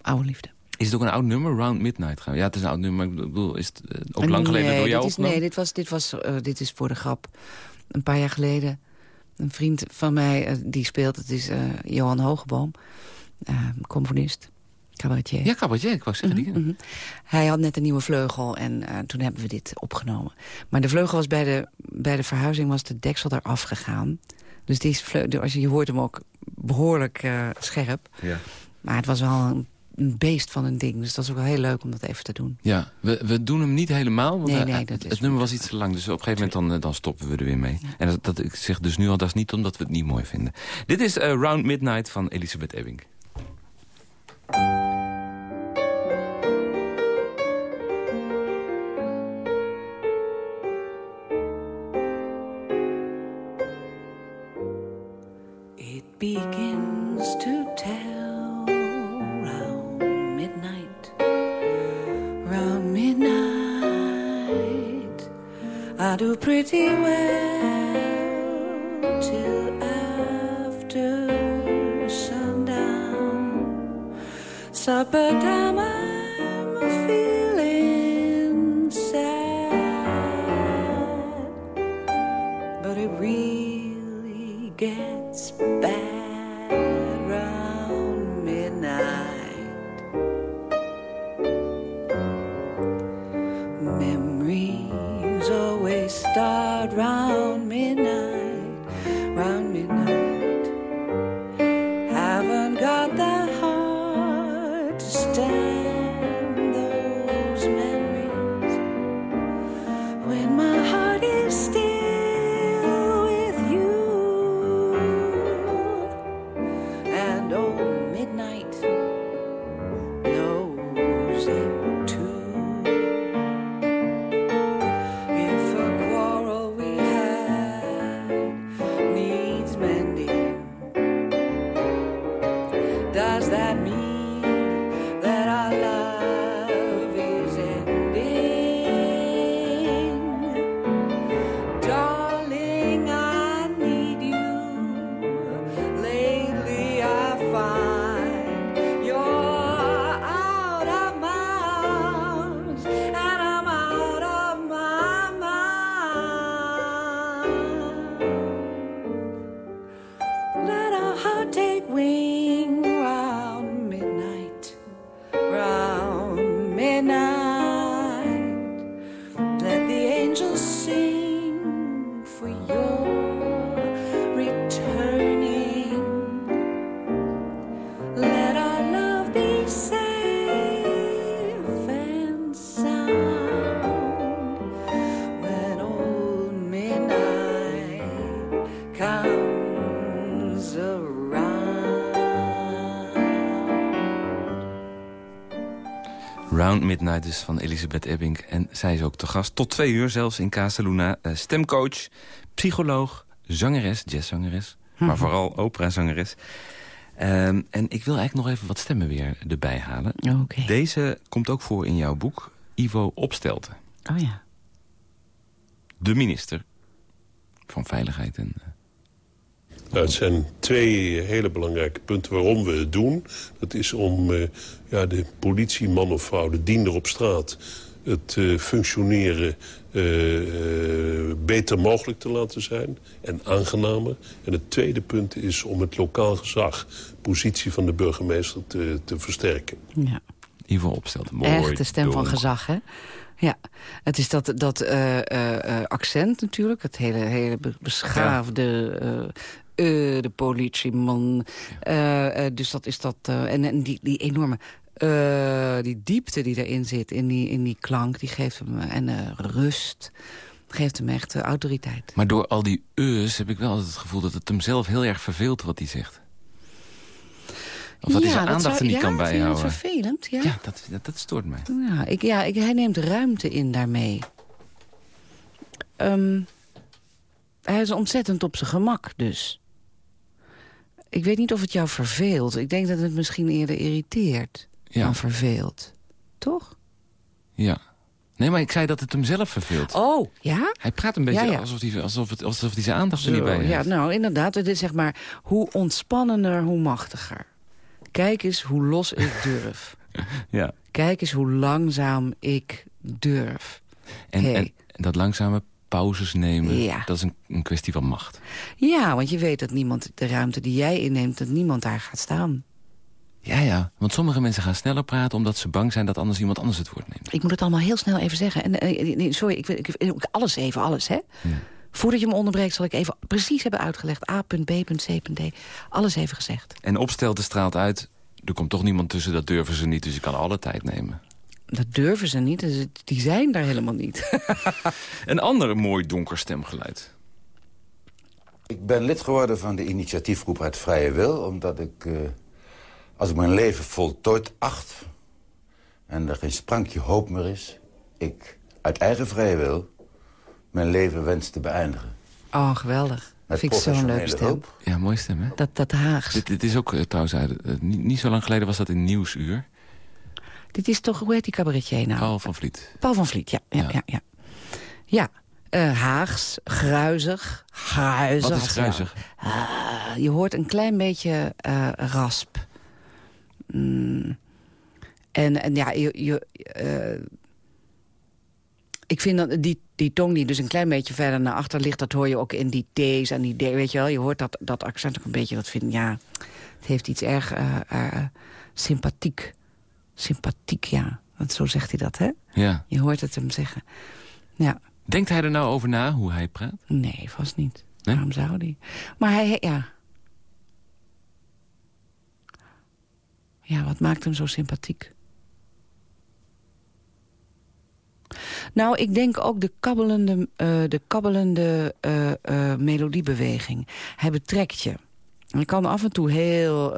Oude liefde. Is het ook een oud nummer, Round Midnight? gaan Ja, het is een oud nummer, maar ik bedoel, is het eh, ook lang geleden nee, door jou dit is? Nee, dit, was, dit, was, eh, dit is voor de grap. Een paar jaar geleden. Een vriend van mij die speelt, het is Johan Hogeboom. componist, cabaretier. Ja, cabaretier, ik wou zeggen. die- Mhm. Hij had net een nieuwe vleugel en eh, toen hebben we dit opgenomen. Maar de vleugel was bij de, bij de verhuizing was de deksel eraf gegaan. Dus die is vleu- als je, je hoort hem ook behoorlijk eh, scherp. Ja. Maar het was wel een, een beest van een ding. Dus dat is ook wel heel leuk om dat even te doen. Ja, we, we doen hem niet helemaal. Want Nee, hij- nee, het- dat het, is- nummer was iets te lang, dus op een gegeven moment dan, eh, dan stoppen we er weer mee. En dat, dat, ik zeg dus nu al, dat is niet omdat we het niet mooi vinden. Dit is eh, Round Midnight van Elisabeth Ebbing. Begins to tell round midnight, round midnight. I do pretty well till after sundown. Supper time, I'm Round Midnight is van Elisabeth Ebbing. En zij is ook te gast, tot twee uur zelfs in Casa Luna. Eh, stemcoach, psycholoog, zangeres, jazzzangeres. maar vooral operazangeres. Ehm, en ik wil eigenlijk nog even wat stemmen weer erbij halen. Oké. Deze komt ook voor in jouw boek, Ivo Opstelten. Oh ja. De minister van Veiligheid en... het zijn twee hele belangrijke punten waarom we het doen. Dat is om eh, ja, de politieman of vrouw, de diender op straat... het eh, functioneren eh, beter mogelijk te laten zijn en aangenamer. En het tweede punt is om het lokaal gezag, positie van de burgemeester, te, te versterken. ja. Ivo Opstelten, mooi. Echt de stem van gezag, hè? Ja, het is dat, dat eh, eh, eh, accent natuurlijk. Het hele, hele be- beschaafde... eh, de politieman. Eh, eh, dus dat is dat... en en die, die enorme... die diepte die erin zit, in die, in die klank, die geeft hem... en rust, geeft hem echt autoriteit. Maar door al die eus heb ik wel altijd het gevoel dat het hem zelf heel erg verveelt wat hij zegt. Of dat hij zijn aandacht zou- er niet ja, kan bijhouden. dat vervelend, ja? Ja, dat, dat, dat stoort mij. Ja, ik, ja ik, hij neemt ruimte in daarmee. Ehm, hij is ontzettend op zijn gemak, dus. Ik weet niet of het jou verveelt. Ik denk dat het misschien eerder irriteert Ja. dan verveelt. Toch? Ja. Nee, maar ik zei dat het hem zelf verveelt. Oh, ja? Hij praat een beetje Ja, ja. Alsof, hij, alsof, het, alsof hij zijn aandacht er niet bij ja, heeft. nou, inderdaad. Het is zeg maar, hoe ontspannender, hoe machtiger. Kijk eens hoe los ik durf. Ja. Kijk eens hoe langzaam ik durf. En, Hey. en dat langzame pauzes nemen, Ja. dat is een, een kwestie van macht. Ja, want je weet dat niemand de ruimte die jij inneemt... dat niemand daar gaat staan. Ja, ja. Want sommige mensen gaan sneller praten omdat ze bang zijn dat anders iemand anders het woord neemt. Ik moet het allemaal heel snel even zeggen. En, eh, nee, sorry, ik, wil- ik, ik- alles even, alles, hè? Voordat je me onderbreekt zal ik even precies hebben uitgelegd. A, B, C, D. Alles even gezegd. En opstelten straalt uit, er komt toch niemand tussen, dat durven ze niet, dus je kan alle tijd nemen. Dat durven ze niet. dus Die zijn daar helemaal niet. Een ander mooi donker stemgeluid. Ik ben lid geworden van de initiatiefgroep uit Vrije Wil... omdat ik, eh, als ik mijn leven voltooid acht... en er geen sprankje hoop meer is... ik uit eigen vrije wil mijn leven wens te beëindigen. Oh, geweldig. Met Vind ik zo'n leuk professionele stem. hulp. Ja, mooi stem, hè? Dat, dat Haags. Dit, dit is ook eh, trouwens, uit, eh, niet, niet zo lang geleden was dat in Nieuwsuur. Dit is toch, hoe heet die cabaretier nou? Paul van Vliet. Paul van Vliet, ja. Ja, Ja. ja, ja. eh, Haags, gruizig, gruizig. Wat is gruizig? Ah, je hoort een klein beetje eh, rasp. Mm. En, en ja, je, je, eh, ik vind dat die, die tong die dus een klein beetje verder naar achter ligt... dat hoor je ook in die D's en die D, weet je wel. Je hoort dat, dat accent ook een beetje, dat vind ja... het heeft iets erg sympathiek. Sympathiek, ja. Want zo zegt hij dat, hè? Ja. Je hoort het hem zeggen. Ja, Denkt hij er nou over na, hoe hij praat? nee, vast niet. Nee? Waarom zou die? Maar hij, ja... Ja, wat maakt hem zo sympathiek? Nou, ik denk ook de kabbelende, eh, de kabbelende eh, eh, melodiebeweging. Hij betrekt je. Hij kan af en toe heel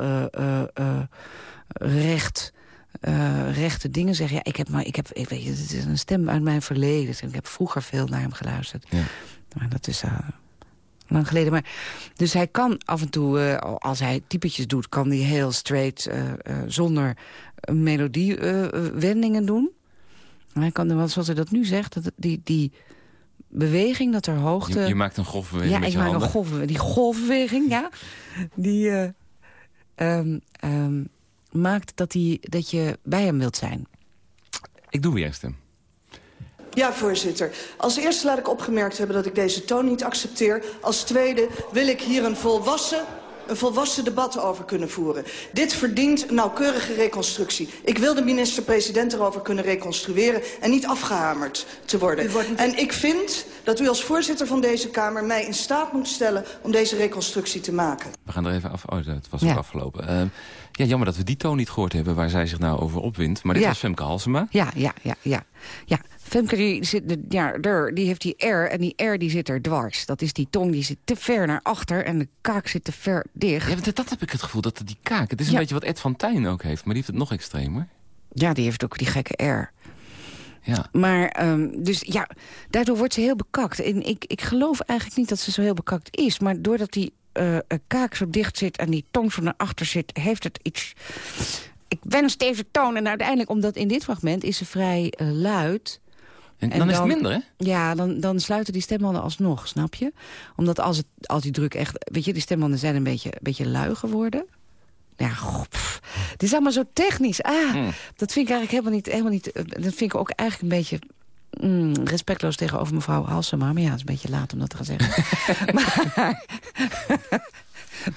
recht, eh, rechte dingen zeggen. Ja, ik heb maar, ik heb, ik weet je, het is een stem uit mijn verleden. Ik heb vroeger veel naar hem geluisterd. Ja. Maar dat is eh, lang geleden. Maar, dus hij kan af en toe, eh, als hij typetjes doet... kan hij heel straight, zonder melodiewendingen doen. Maar hij kan, want zoals hij dat nu zegt, dat, die, die beweging, dat er hoogte... Je, je maakt een golfbeweging ja, ik maak handen. een golf, die golfbeweging, ja. Die eh, ehm, ehm, maakt dat, hij, dat je bij hem wilt zijn. Ik doe weer een stem. Ja, voorzitter. Als eerste laat ik opgemerkt hebben dat ik deze toon niet accepteer. Als tweede wil ik hier een volwassen, een volwassen debat over kunnen voeren. Dit verdient een nauwkeurige reconstructie. Ik wil de minister-president erover kunnen reconstrueren... en niet afgehamerd te worden. En ik vind dat u als voorzitter van deze Kamer... mij in staat moet stellen om deze reconstructie te maken. We gaan er even af. Oh, dat was Ja. ook afgelopen. Ehm, ja, jammer dat we die toon niet gehoord hebben waar zij zich nou over opwindt. Maar dit Ja. was Femke Halsema. Ja, ja, ja, ja. ja. Femke die zit, ja, die heeft die R en die R die zit er dwars. Dat is die tong die zit te ver naar achter en de kaak zit te ver dicht. Ja, dat, dat heb ik het gevoel, dat die kaak... Het is een Ja. beetje wat Ed van Tijn ook heeft, maar die heeft het nog extremer. Ja, die heeft ook die gekke R. Ja. Maar, ehm, dus ja, daardoor wordt ze heel bekakt. En ik, ik geloof eigenlijk niet dat ze zo heel bekakt is. Maar doordat die uh, kaak zo dicht zit en die tong zo naar achter zit... heeft het iets... Ik wens deze toon. En uiteindelijk, omdat in dit fragment is ze vrij uh, luid... En, dan, is het minder, hè? Ja, dan, dan sluiten die stembanden alsnog, snap je? Omdat als, het, als die druk echt... Weet je, die stembanden zijn een beetje, een beetje lui geworden. Ja, goh, dit is allemaal zo technisch. Ah, mm. dat vind ik eigenlijk helemaal niet, helemaal niet... Dat vind ik ook eigenlijk een beetje Mm, respectloos tegenover mevrouw Halsema. Maar ja, het is een beetje laat om dat te gaan zeggen. maar,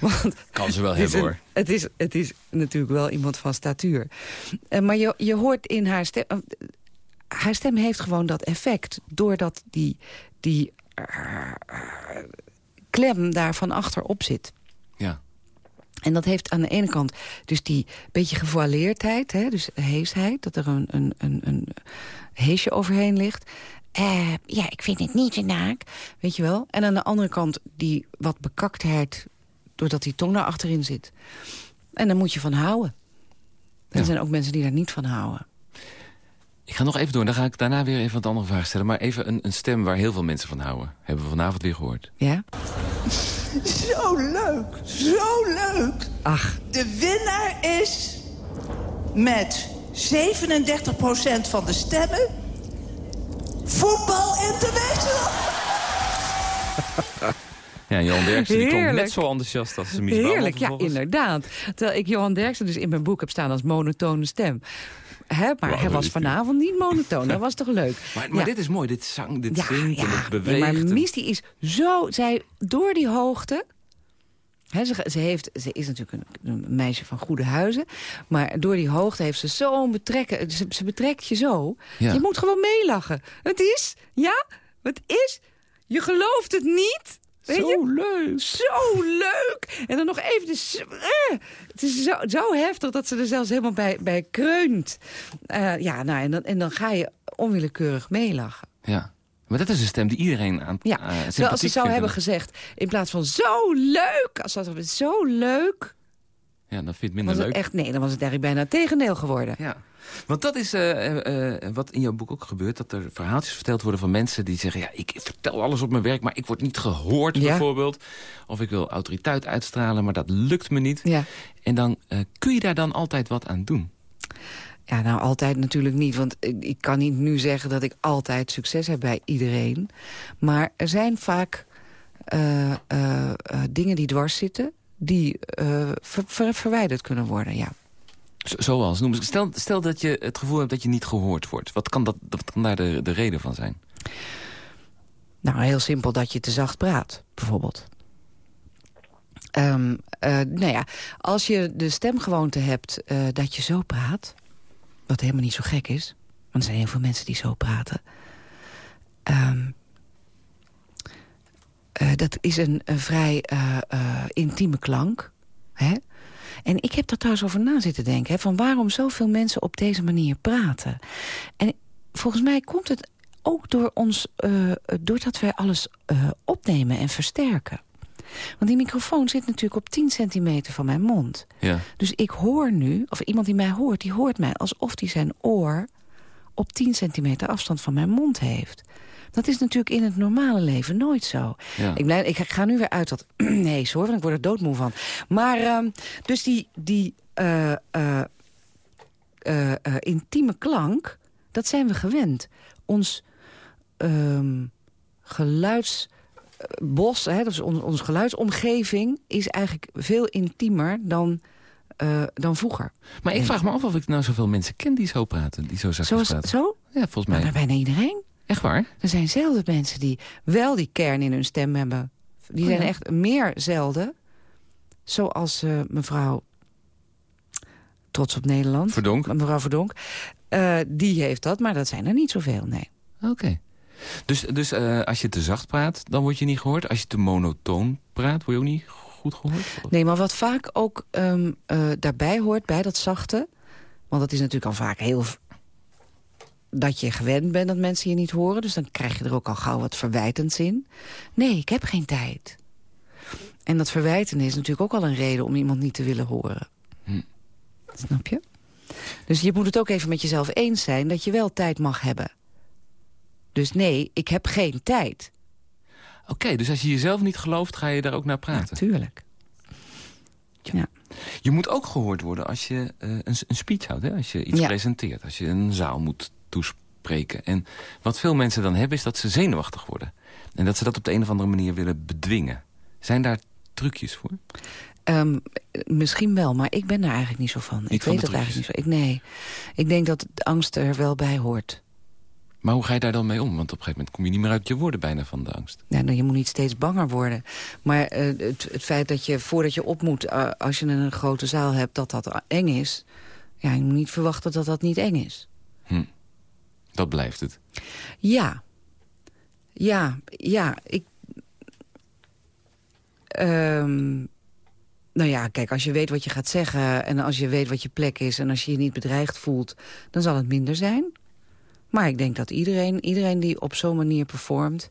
want kan ze wel hebben, hoor. Het is, het is natuurlijk wel iemand van statuur. Uh, maar je, je hoort in haar stem... Haar stem heeft gewoon dat effect. Doordat die, die uh, klem daar van achterop zit. Ja. En dat heeft aan de ene kant dus die beetje gevoileerdheid, hè, dus heesheid, dat er een, een, een, een heesje overheen ligt. Uh, ja, ik vind het niet te naak, weet je wel. En aan de andere kant die wat bekaktheid, doordat die tong daar achterin zit. En daar moet je van houden. Er zijn ook mensen die daar niet van houden. Ik ga nog even door, dan ga ik daarna weer even wat andere vragen stellen. Maar even een, een stem waar heel veel mensen van houden. Hebben we vanavond weer gehoord. Ja? Zo leuk, zo leuk. Ach. De winnaar is met 37% van de stemmen... Voetbal International. Ja, Johan Derksen die komt net zo enthousiast als Mies Heerlijk, ja, inderdaad. Terwijl ik Johan Derksen dus in mijn boek heb staan als monotone stem. Hè, maar hij was vanavond niet monotoon. Dat was toch leuk. Maar, maar dit is mooi. Dit zang, dit ja, zingt en het beweegt. maar Mies die is zo... Zij, door die hoogte... He, ze, ze, heeft, ze is natuurlijk een, een, meisje van goede huizen. Maar door die hoogte heeft ze zo'n betrekken. Ze, ze, betrekt je zo. Je moet gewoon meelachen. Het is, ja, het is. Je gelooft het niet. Weet zo je? leuk. Zo leuk. En dan nog even... De, uh, het is zo, zo heftig dat ze er zelfs helemaal bij, bij kreunt. Uh, ja, nou, en dan, en dan ga je onwillekeurig meelachen. Ja. Maar dat is een stem die iedereen aan Ja, uh, zoals ze zou hebben gezegd, in plaats van zo leuk, als ze hadden zo leuk... Ja, dan vind je het minder leuk. Echt, nee, dan was het eigenlijk bijna tegendeel geworden. Ja. Want dat is uh, uh, wat in jouw boek ook gebeurt. Dat er verhaaltjes verteld worden van mensen die zeggen... ja, ik vertel alles op mijn werk, maar ik word niet gehoord ja. bijvoorbeeld. Of ik wil autoriteit uitstralen, maar dat lukt me niet. Ja. En dan uh, kun je daar dan altijd wat aan doen? Ja, nou altijd natuurlijk niet. Want ik, ik kan niet nu zeggen dat ik altijd succes heb bij iedereen. Maar er zijn vaak dingen die dwars zitten... die ver, ver, verwijderd kunnen worden, ja. Zoals? Noem stel, stel dat je het gevoel hebt dat je niet gehoord wordt. Wat kan, dat, wat kan daar de, de reden van zijn? Nou, heel simpel dat je te zacht praat, bijvoorbeeld. Um, uh, nou ja, als je de stemgewoonte hebt uh, dat je zo praat... wat helemaal niet zo gek is... want er zijn heel veel mensen die zo praten... Um, uh, dat is een, een vrij intieme klank... Hè? En ik heb daar trouwens over na zitten denken. Hè, van waarom zoveel mensen op deze manier praten. En volgens mij komt het ook door ons, doordat wij alles opnemen en versterken. Want die microfoon zit natuurlijk op 10 centimeter van mijn mond. Ja. Dus ik hoor nu, of iemand die mij hoort, die hoort mij alsof hij zijn oor op 10 centimeter afstand van mijn mond heeft. Dat is natuurlijk in het normale leven nooit zo. Ja. Ik, ik ga nu weer uit dat... nee, hoor, want ik word er doodmoe van. Maar uh, dus die, die uh, uh, intieme klank, dat zijn we gewend. Ons um, geluidsbos, hè, on, onze geluidsomgeving... is eigenlijk veel intiemer dan... Uh, dan vroeger. Maar ik vraag me af of ik nou zoveel mensen ken die zo praten. Die zo zachtjes praten. Zo? Ja, volgens mij. Maar bijna iedereen. Echt waar? Er zijn zelden mensen die wel die kern in hun stem hebben. Die Oh zijn echt meer zelden. Zoals uh, mevrouw Trots op Nederland. Verdonk. Mevrouw Verdonk. Uh, die heeft dat, maar dat zijn er niet zoveel, nee. Oké. Okay. Dus, dus uh, als je te zacht praat, dan word je niet gehoord. Als je te monotoon praat, word je ook niet goed gehoord? Nee, maar wat vaak ook um, daarbij hoort, bij dat zachte... want dat is natuurlijk al vaak heel dat je gewend bent dat mensen je niet horen. Dus dan krijg je er ook al gauw wat verwijtends in. Nee, ik heb geen tijd. En dat verwijten is natuurlijk ook al een reden om iemand niet te willen horen. Hm. Snap je? Dus je moet het ook even met jezelf eens zijn dat je wel tijd mag hebben. Dus nee, ik heb geen tijd. Oké, dus als je jezelf niet gelooft, ga je daar ook naar praten? Natuurlijk. Ja. Je moet ook gehoord worden als je eh, een, een, speech houdt, hè? als je iets Ja. presenteert. Als je een zaal moet toespreken. En wat veel mensen dan hebben, is dat ze zenuwachtig worden. En dat ze dat op de een of andere manier willen bedwingen. Zijn daar trucjes voor? Ehm, misschien wel, maar ik ben daar eigenlijk niet zo van. ik van weet dat eigenlijk niet zo. Ik, nee, ik denk dat de angst er wel bij hoort. Maar hoe ga je daar dan mee om? Want op een gegeven moment kom je niet meer uit je woorden bijna van de angst. Ja, nou, je moet niet steeds banger worden. Maar eh, het, het feit dat je voordat je op moet, eh, als je een grote zaal hebt, dat dat eng is. Ja, je moet niet verwachten dat dat niet eng is. Dat blijft het. Ja. Ja, ja. Ik... Ehm, nou ja, kijk, als je weet wat je gaat zeggen... en als je weet wat je plek is... en als je je niet bedreigd voelt, dan zal het minder zijn. Maar ik denk dat iedereen, iedereen die op zo'n manier performt...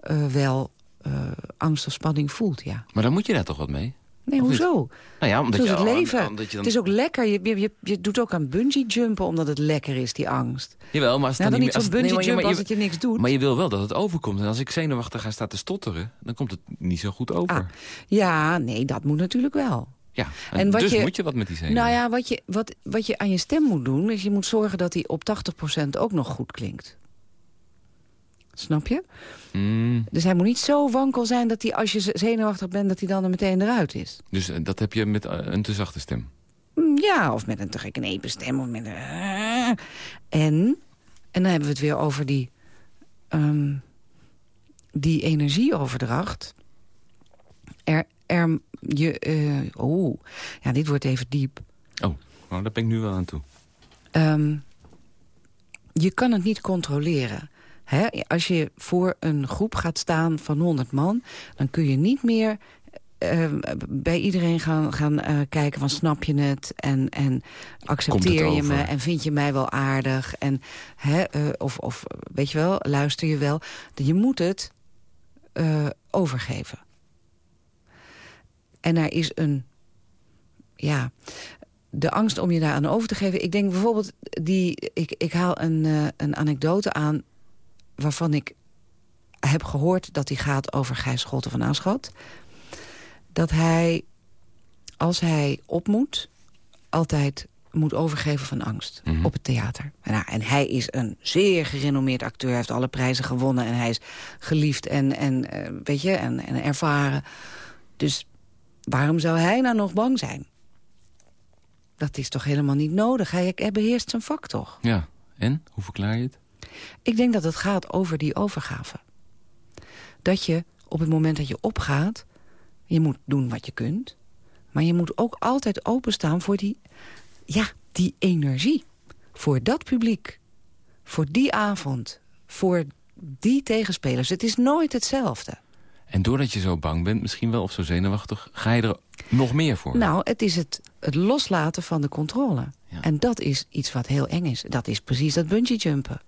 eh, wel eh, angst of spanning voelt, ja. Maar dan moet je daar toch wat mee? Nee, hoezo? Nou ja, omdat je, het leven. omdat je dan... Het is ook lekker. Je, je, je, doet ook aan bungee jumpen omdat het lekker is, die angst. Jawel, maar als het Nou, dan niet als zo'n bungee maar je- jump maar als je- het je niks doet. Maar je wil wel dat het overkomt. En als ik zenuwachtig ga staan te stotteren, dan komt het niet zo goed over. Ah, ja, nee, dat moet natuurlijk wel. Ja, en, En wat dus je- moet je wat met die zenuwen. Nou ja, wat je, wat, wat je aan je stem moet doen... is je moet zorgen dat die op 80% ook nog goed klinkt. Snap je? Mm, Dus hij moet niet zo wankel zijn dat hij, als je zenuwachtig bent... dat hij dan er meteen eruit is. dus eh, dat heb je met eh, een te zachte stem. Mm, Ja, of met een te geknepen stem. Of met een... En, en dan hebben we het weer over die, ehm, die energieoverdracht. Er, er, je, eh, oh, ja, dit wordt even diep. Oh, nou, daar ben ik nu wel aan toe. Ehm, je kan het niet controleren. Als je voor een groep gaat staan van 100 man... dan kun je niet meer eh, bij iedereen gaan, gaan eh, kijken van snap je het... en, en accepteer je me en vind je mij wel aardig... En, hè, eh, of, of weet je wel, luister je wel. Je moet het overgeven. En er is een... Ja, de angst om je daaraan over te geven. Ik denk bijvoorbeeld, die, ik, ik haal een, een anekdote aan... waarvan ik heb gehoord dat die gaat over Gijs Scholten van Aanschot. Dat hij, als hij op moet, altijd moet overgeven van angst Mhm. op het theater. Nou, en hij is een zeer gerenommeerd acteur. Hij heeft alle prijzen gewonnen en hij is geliefd en, en, eh, weet je, en, en ervaren. Dus waarom zou hij nou nog bang zijn? Dat is toch helemaal niet nodig? Hij, hij beheerst zijn vak toch? Ja, en? Hoe verklaar je het? Ik denk dat het gaat over die overgave. Dat je op het moment dat je opgaat... je moet doen wat je kunt... maar je moet ook altijd openstaan voor die, ja, die energie. Voor dat publiek. Voor die avond. Voor die tegenspelers. Het is nooit hetzelfde. En doordat je zo bang bent, misschien wel of zo zenuwachtig... ga je er nog meer voor. Nou, het is het, het loslaten van de controle. En dat is iets wat heel eng is. Dat is precies dat bungee jumpen.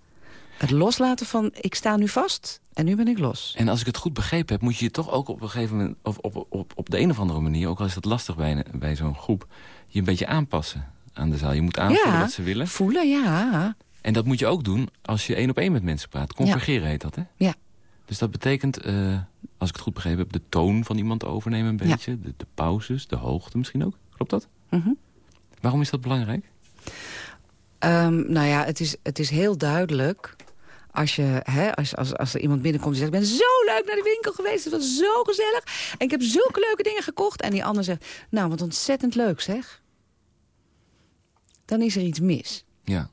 Het loslaten van, ik sta nu vast en nu ben ik los. En als ik het goed begrepen heb, moet je je toch ook op een gegeven moment... of op, op, op de een of andere manier, ook al is dat lastig bij, bij zo'n groep... je een beetje aanpassen aan de zaal. Je moet aanvoelen Ja, wat ze willen. Voelen, ja. En dat moet je ook doen als je één op één met mensen praat. Convergeren heet dat, hè? Ja. Dus dat betekent, eh, als ik het goed begrepen heb... de toon van iemand overnemen een Ja. beetje. De, de pauzes, de hoogte misschien ook. Klopt dat? Mhm. Waarom is dat belangrijk? Ehm, nou ja, het is, het is heel duidelijk... Als, je, hè, als, als, als er iemand binnenkomt die zegt... ik ben zo leuk naar de winkel geweest, het was zo gezellig... en ik heb zulke leuke dingen gekocht. En die ander zegt, nou, wat ontzettend leuk zeg. Dan is er iets mis. Ja.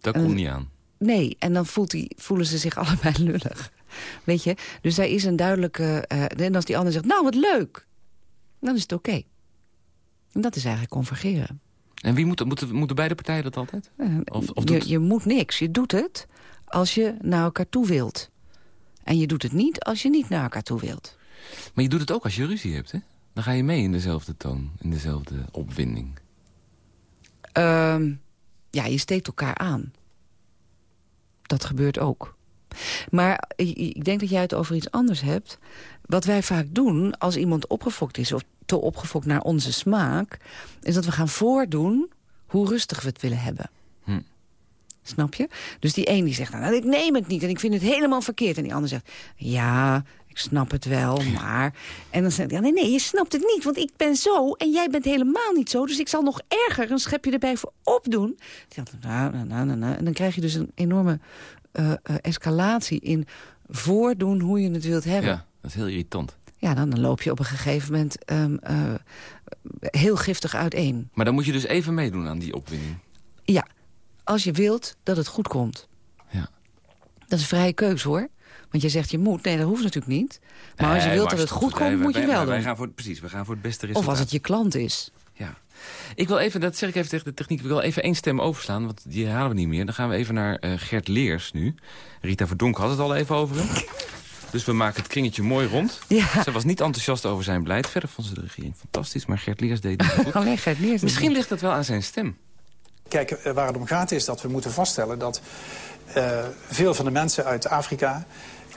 Dat Eh, komt niet aan. Nee, en dan voelt die, voelen ze zich allebei lullig. Weet je? Dus daar is een duidelijke... eh, en als die ander zegt, nou, wat leuk. Dan is het oké. En dat is eigenlijk convergeren. En wie moet, moeten, moeten beide partijen dat altijd? Eh, Of, je, je moet niks. Je doet het als je naar elkaar toe wilt. En je doet het niet als je niet naar elkaar toe wilt. Maar je doet het ook als je ruzie hebt, hè? Dan ga je mee in dezelfde toon, in dezelfde opwinding. Ehm, ja, je steekt elkaar aan. Dat gebeurt ook. Maar ik, ik denk dat jij het over iets anders hebt. Wat wij vaak doen als iemand opgefokt is... of te opgefokt naar onze smaak... is dat we gaan voordoen hoe rustig we het willen hebben. Snap je? Dus die een die zegt, nou, ik neem het niet en ik vind het helemaal verkeerd. En die ander zegt, ja, Ik snap het wel, maar... En dan zeg ik, ja, nee, nee, je snapt het niet, want ik ben zo... en jij bent helemaal niet zo, dus ik zal nog erger een schepje erbij voor opdoen. Nou, nou, nou, nou, En dan krijg je dus een enorme uh, uh, escalatie in voordoen hoe je het wilt hebben. Ja, dat is heel irritant. Ja, dan, dan loop je op een gegeven moment um, uh, heel giftig uiteen. Maar dan moet je dus even meedoen aan die opwinding. Ja, als je wilt dat het goed komt. Ja. Dat is een vrije keuze, hoor. Want je zegt je moet. Nee, dat hoeft natuurlijk niet. Maar als je wilt dat het goed komt, moet je wel doen. Wij gaan voor, precies, we gaan voor het beste resultaat. Of als het je klant is. Ja. Ik wil even, dat zeg ik even tegen de techniek, ik wil even één stem overslaan, want die halen we niet meer. Dan gaan we even naar uh, Gert Leers nu. Rita Verdonk had het al even over hem. Dus we maken het kringetje mooi rond. Ja. Ze was niet enthousiast over zijn beleid. Verder vond ze de regering fantastisch, maar Gert Leers deed het goed. Alleen Gert Leers. Misschien ligt dat wel aan zijn stem. Kijk, eh, waar het om gaat is dat we moeten vaststellen dat uh, veel van de mensen uit Afrika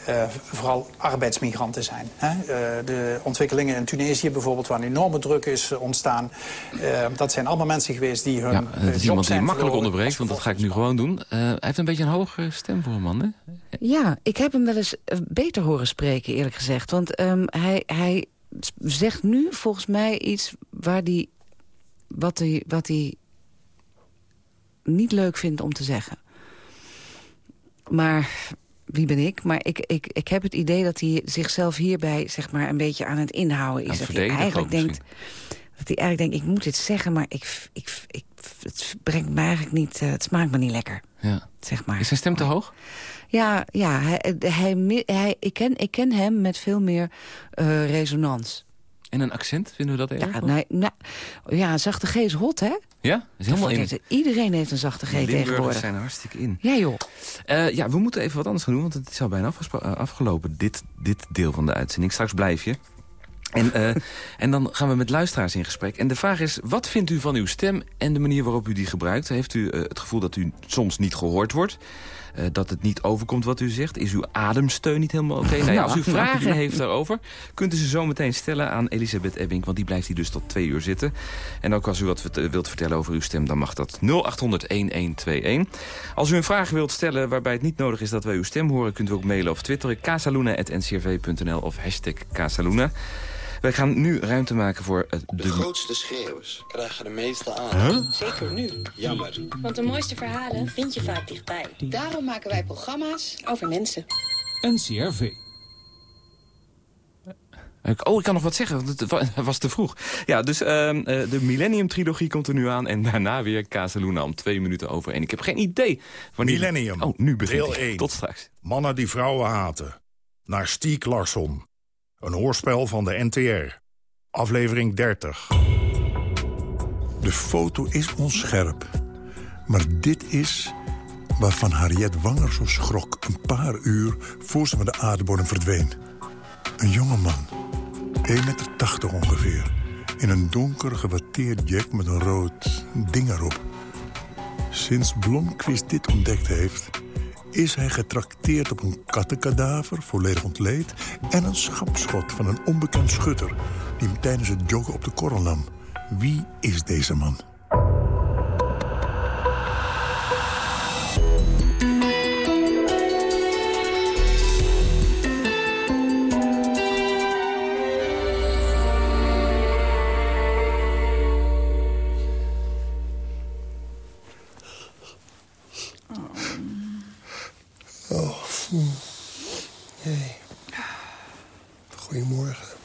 uh, vooral arbeidsmigranten zijn. Hè? Uh, de ontwikkelingen in Tunesië bijvoorbeeld, waar een enorme druk is ontstaan. Uh, dat zijn allemaal mensen geweest die hun ja, Het is iemand die makkelijk onderbreekt, want dat ga ik nu gewoon doen. hij heeft een beetje een hoge stem voor een man, hè? Ja, ik heb hem wel eens beter horen spreken, eerlijk gezegd. Want um, hij, hij zegt nu volgens mij iets waar die, wat hij... Wat hij niet leuk vindt om te zeggen. Maar wie ben ik? Maar ik, ik, ik heb het idee dat hij zichzelf hierbij zeg maar, een beetje aan het inhouden is. dat hij eigenlijk denkt, dat hij eigenlijk denkt, ik moet dit zeggen, maar ik, ik, ik, het brengt me eigenlijk niet, uh, het smaakt me niet lekker. Ja. Zeg maar. Is zijn stem te hoog? Ja, ja hij, hij, hij, ik, ken, ik ken hem met veel meer uh, resonans. En een accent, vinden we dat erg? Ja, nee, nou, ja, zachte G is hot, hè? Ja, is helemaal in. Iedereen heeft een zachte G de tegenwoordig. zijn er hartstikke in. Ja, joh. Uh, ja, we moeten even wat anders gaan doen, want het is al bijna afgelopen, dit, dit deel van de uitzending. Straks blijf je. En, uh, en dan gaan we met luisteraars in gesprek. En de vraag is, wat vindt u van uw stem en de manier waarop u die gebruikt? Heeft u uh, het gevoel dat u soms niet gehoord wordt? Uh, dat het niet overkomt wat u zegt? Is uw ademsteun niet helemaal oké? Okay? Nou ja, als u vragen heeft daarover, kunt u ze zo meteen stellen aan Elisabeth Ebbing. Want die blijft hier dus tot twee uur zitten. En ook als u wat wilt vertellen over uw stem, dan mag dat 0800-1121. Als u een vraag wilt stellen waarbij het niet nodig is dat wij uw stem horen... kunt u ook mailen of twitteren casaluna.ncrv.nl of hashtag Casaluna. Wij gaan nu ruimte maken voor... Uh, de... de grootste schreeuwers krijgen de meeste aandacht. Huh? Zeker nu. Jammer. Want de mooiste verhalen vind je vaak dichtbij. Daarom maken wij programma's over mensen. NCRV. Oh, ik kan nog wat zeggen, want het was te vroeg. Ja, dus uh, de Millennium-trilogie komt er nu aan... en daarna weer Casaluna om twee minuten over één. Ik heb geen idee wanneer... Millennium. Oh, nu begint Deel 1. Tot straks. Mannen die vrouwen haten. Naar Stiek Larsson. Een hoorspel van de NTR. Aflevering 30. De foto is onscherp. Maar dit is waarvan Harriet Wanger zo schrok... een paar uur voor ze met de aardbodem verdween. Een jonge man, 1,80 meter ongeveer... in een donker gewatteerd jack met een rood ding erop. Sinds Blomqvist dit ontdekt heeft is hij getrakteerd op een kattenkadaver, volledig ontleed... en een schapschot van een onbekend schutter... die hem tijdens het joggen op de korrel nam. Wie is deze man? Jee. Goedemorgen.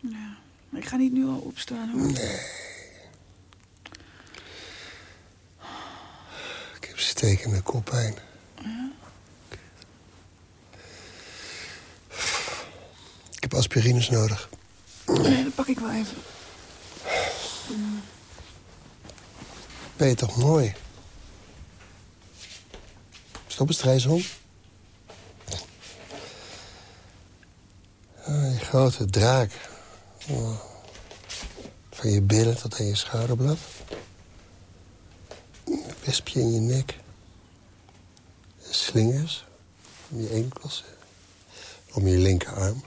Ja, ik ga niet nu al opstaan, hoor. Nee. Ik heb stekende koppijn. Ja? Ik heb aspirines nodig. Nee, dat pak ik wel even. Ben je toch mooi? Stop eens, Trijson. Oh, die grote draak. Van je billen tot aan je schouderblad. Een wespje in je nek. Slingers om je enkels. Om je linkerarm.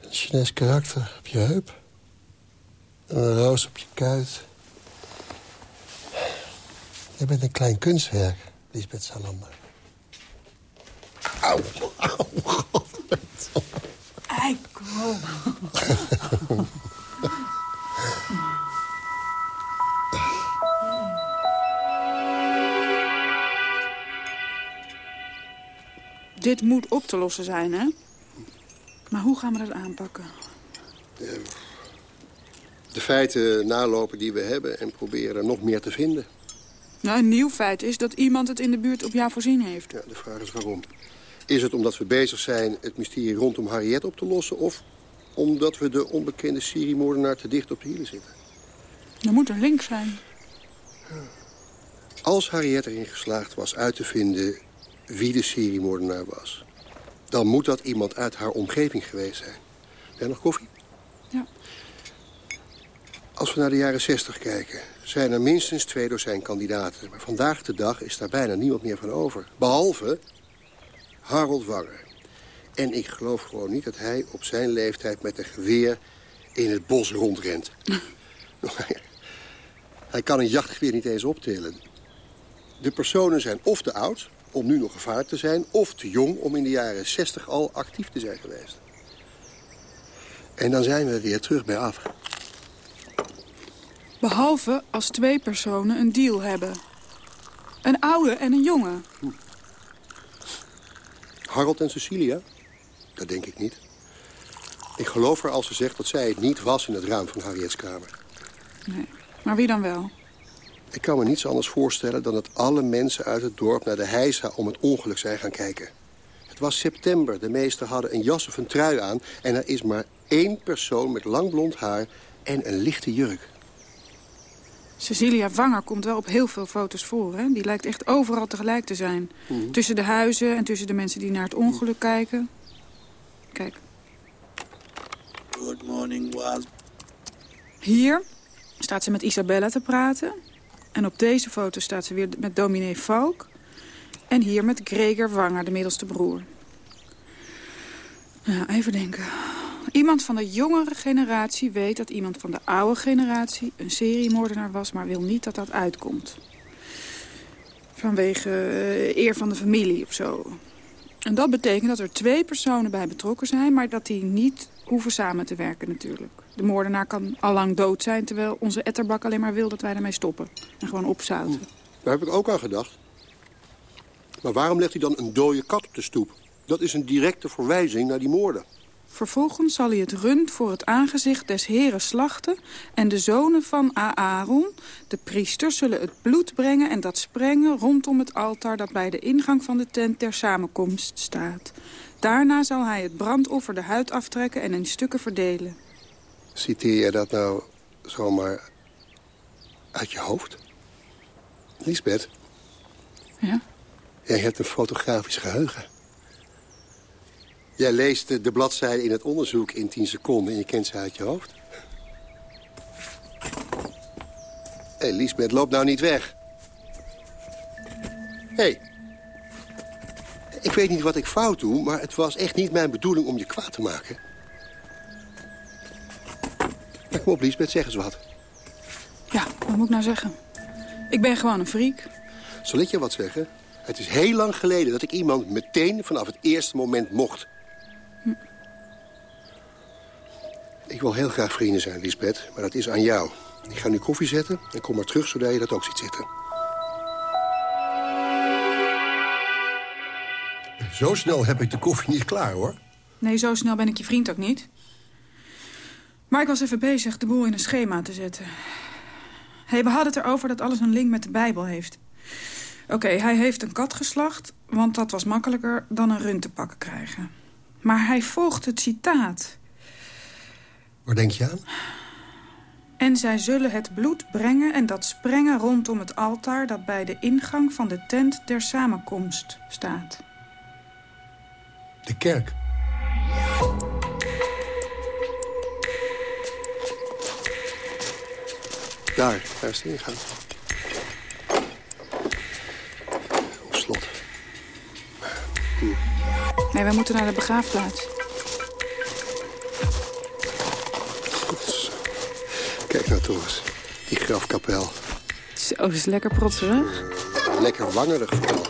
Een Chinees karakter op je heup. En een roos op je kuit. Je bent een klein kunstwerk. Lisbeth Salander. Auw, auw, Eikel. Dit moet op te lossen zijn, hè? Maar hoe gaan we dat aanpakken? De feiten nalopen die we hebben en proberen er nog meer te vinden. Nou, een nieuw feit is dat iemand het in de buurt op jou voorzien heeft. Ja, de vraag is waarom. Is het omdat we bezig zijn het mysterie rondom Harriet op te lossen... of omdat we de onbekende Syrië-moordenaar te dicht op de hielen zitten? Er moet een link zijn. Als Harriet erin geslaagd was uit te vinden wie de Syrië-moordenaar was... dan moet dat iemand uit haar omgeving geweest zijn. Wil nog koffie? Ja. Als we naar de jaren 60 kijken, zijn er minstens twee dozijn kandidaten. Maar vandaag de dag is daar bijna niemand meer van over. Behalve Harold Wanger. En ik geloof gewoon niet dat hij op zijn leeftijd met een geweer in het bos rondrent. hij kan een jachtgeweer niet eens optillen. De personen zijn of te oud om nu nog gevaarlijk te zijn... of te jong om in de jaren 60 al actief te zijn geweest. En dan zijn we weer terug bij af. Behalve als twee personen een deal hebben. Een oude en een jonge. Harold en Cecilia? Dat denk ik niet. Ik geloof haar als ze zegt dat zij het niet was in het raam van Harriet's kamer. Nee. Maar wie dan wel? Ik kan me niets anders voorstellen dan dat alle mensen uit het dorp naar de heisa om het ongeluk zijn gaan kijken. Het was september, de meesten hadden een jas of een trui aan... en er is maar één persoon met lang blond haar en een lichte jurk. Cecilia Wanger komt wel op heel veel foto's voor. Hè? Die lijkt echt overal tegelijk te zijn. Mhm. Tussen de huizen en tussen de mensen die naar het ongeluk kijken. Kijk. Good morning, was. Hier staat ze met Isabella te praten. En op deze foto staat ze weer met dominee Valk. En hier met Gregor Wanger, de middelste broer. Ja, even denken. Iemand van de jongere generatie weet dat iemand van de oude generatie... een seriemoordenaar was, maar wil niet dat dat uitkomt. Vanwege eh, eer van de familie of zo. En dat betekent dat er twee personen bij betrokken zijn... maar dat die niet hoeven samen te werken natuurlijk. De moordenaar kan allang dood zijn... terwijl onze etterbak alleen maar wil dat wij ermee stoppen. En gewoon opzouten. Daar heb ik ook aan gedacht. Maar waarom legt hij dan een dode kat op de stoep? Dat is een directe verwijzing naar die moorden. Vervolgens zal hij het rund voor het aangezicht des heren slachten... en de zonen van Aaron, de priesters, zullen het bloed brengen... en dat sprengen rondom het altaar dat bij de ingang van de tent ter samenkomst staat. Daarna zal hij het brandoffer de huid aftrekken en in stukken verdelen. Citeer jij dat nou zomaar uit je hoofd? Lisbeth? Ja? Jij hebt een fotografisch geheugen. Jij leest de, de bladzijde in het onderzoek in 10 seconden en je kent ze uit je hoofd. Hé, hey, Lisbeth, loop nou niet weg. Hé. Hey. Ik weet niet wat ik fout doe, maar het was echt niet mijn bedoeling om je kwaad te maken. Maar kom op, Lisbeth, zeg eens wat. Ja, wat moet ik nou zeggen? Ik ben gewoon een freak. Zal ik je wat zeggen? Het is heel lang geleden dat ik iemand meteen vanaf het eerste moment mocht. Hm. Ik wil heel graag vrienden zijn, Lisbeth, maar dat is aan jou. Ik ga nu koffie zetten en kom maar terug zodat je dat ook ziet zitten. Zo snel heb ik de koffie niet klaar, hoor. Nee, zo snel ben ik je vriend ook niet. Maar ik was even bezig de boel in een schema te zetten. hey, we hadden het erover dat alles een link met de Bijbel heeft. Oké, hij heeft een kat geslacht, want dat was makkelijker dan een rund te pakken krijgen. Maar hij volgt het citaat. Waar denk je aan? En zij zullen het bloed brengen en dat sprengen rondom het altaar... dat bij de ingang van de tent der samenkomst staat. De kerk. Daar, daar is de ingang. Op slot. Hm. Nee, we moeten naar de begraafplaats. Kijk nou toch eens, die grafkapel. Zo, is lekker protserig. Lekker wangerig vooral.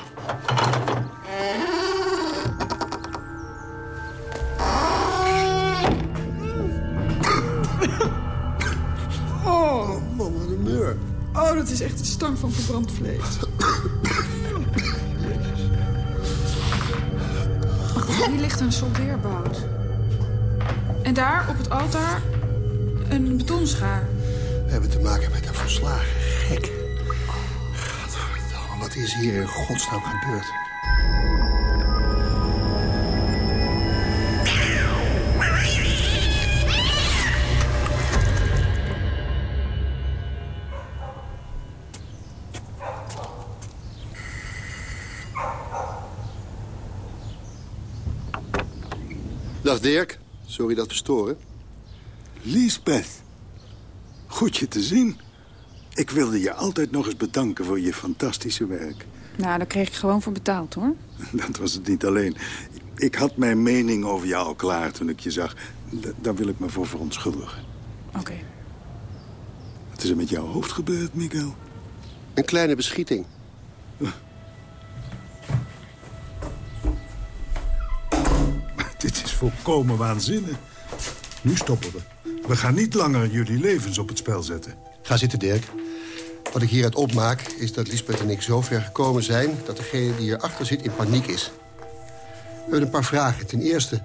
Oh, man, wat een muur. Oh, dat is echt de stank van verbrand vlees. Hier ligt een soldeerbout. En daar, op het altaar, een betonschaar. We hebben te maken met een verslagen gek. Wat is hier in godsnaam gebeurd? Dag Dirk, sorry dat we storen. Liesbeth, goed je te zien. Ik wilde je altijd nog eens bedanken voor je fantastische werk. Nou, daar kreeg ik gewoon voor betaald, hoor. Dat was het niet alleen. Ik had mijn mening over jou al klaar toen ik je zag. D- daar wil ik me voor verontschuldigen. Oké. Wat is er met jouw hoofd gebeurd, Miguel? Een kleine beschieting. Dit is volkomen waanzinnig. Nu stoppen we. We gaan niet langer jullie levens op het spel zetten. Ga zitten, Dirk. Wat ik hieruit opmaak is dat Lisbeth en ik zo ver gekomen zijn... dat degene die hierachter zit in paniek is. We hebben een paar vragen. Ten eerste,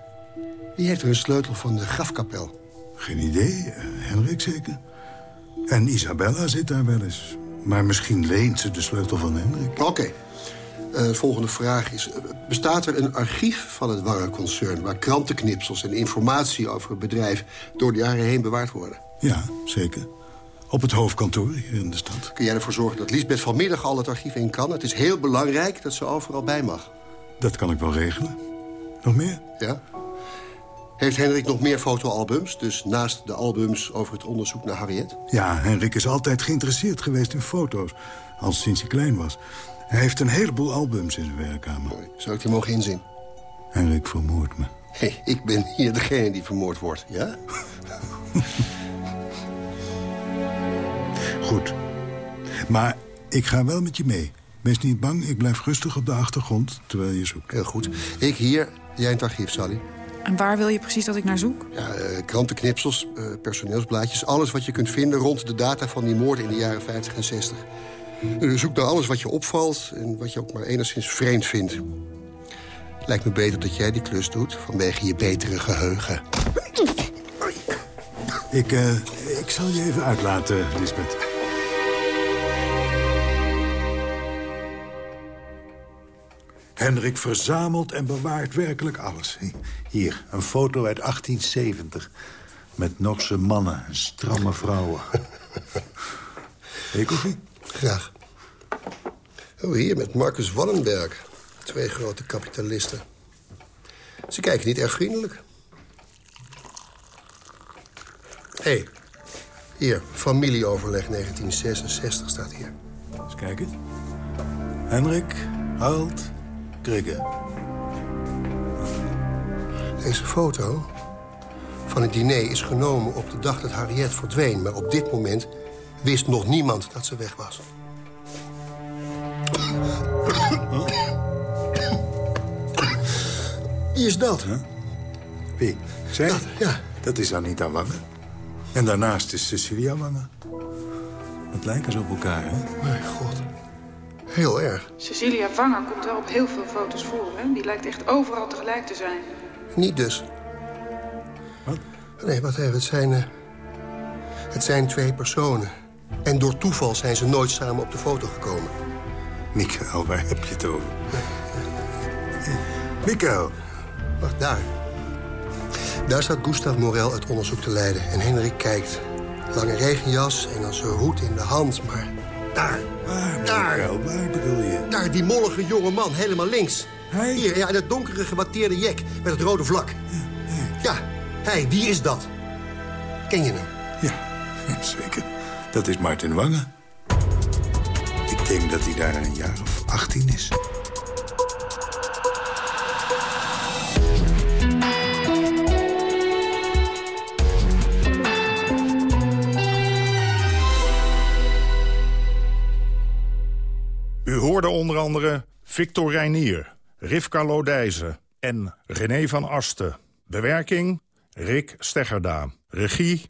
wie heeft er een sleutel van de grafkapel? Geen idee. Eh, Henrik zeker. En Isabella zit daar wel eens. Maar misschien leent ze de sleutel van Henrik. Oké. Eh, volgende vraag is... eh, bestaat er een archief van het Warren-concern... waar krantenknipsels en informatie over het bedrijf... door de jaren heen bewaard worden? Ja, zeker. Op het hoofdkantoor hier in de stad. Kun jij ervoor zorgen dat Lisbeth vanmiddag al het archief in kan? Het is heel belangrijk dat ze overal bij mag. Dat kan ik wel regelen. Nog meer? Ja? Heeft Henrik nog meer fotoalbums? Dus naast de albums over het onderzoek naar Harriet? Ja, Henrik is altijd geïnteresseerd geweest in foto's. Al sinds hij klein was. Hij heeft een heleboel albums in zijn werkkamer. Zou ik die mogen inzien? Henrik vermoordt me. Hé, ik ben hier degene die vermoord wordt, ja? Goed. Maar ik ga wel met je mee. Wees niet bang, ik blijf rustig op de achtergrond terwijl je zoekt. Heel goed. Ik hier, jij in het archief, Sally. En waar wil je precies dat ik naar zoek? Ja, eh, krantenknipsels, eh, personeelsblaadjes... alles wat je kunt vinden rond de data van die moorden in de jaren 50 en 60. Eh, zoek naar alles wat je opvalt en wat je ook maar enigszins vreemd vindt. Lijkt me beter dat jij die klus doet, vanwege je betere geheugen. Ik, eh, ik zal je even uitlaten, Lisbeth. Hendrik verzamelt en bewaart werkelijk alles. Hier, een foto uit 1870. Met Norse mannen en stramme vrouwen. Hey, koffie? Graag. Oh, hier met Marcus Wallenberg. Twee grote kapitalisten. Ze kijken niet erg vriendelijk. Hé, hey, hier, familieoverleg 1966 staat hier. Eens kijken. Henrik, Harold, Krigge. Deze foto van het diner is genomen op de dag dat Harriet verdween. Maar op dit moment wist nog niemand dat ze weg was. Wie is dat? Wie? Zij? Dat, ja. Dat is Anita Wangen. En daarnaast is Cecilia Wangen. Wat lijken ze op elkaar, hè? Mijn god. Heel erg. Cecilia Vanger komt wel op heel veel foto's voor, hè? Die lijkt echt overal tegelijk te zijn. Niet dus. Wat? Nee, wat even. Het zijn... eh, het zijn twee personen. En door toeval zijn ze nooit samen op de foto gekomen. Mikael, waar heb je het over? Mikael. Wacht, daar. Daar staat Gustav Morel het onderzoek te leiden. En Henrik kijkt. Lange regenjas en dan zijn hoed in de hand. Maar daar, Waar, daar, Mikael, waar bedoel je? daar, die mollige jonge man, helemaal links. Hij? Hier, ja, in het donkere gewatteerde jek met het rode vlak. Ja, hij, wie is dat? Ken je hem? Ja, zeker. Dat is Martin Wangen. Ik denk dat hij daar een jaar of 18 is. U hoorde onder andere Victor Reinier, Rivka Lodijzen en René van Asten. Bewerking Rick Steggerda. Regie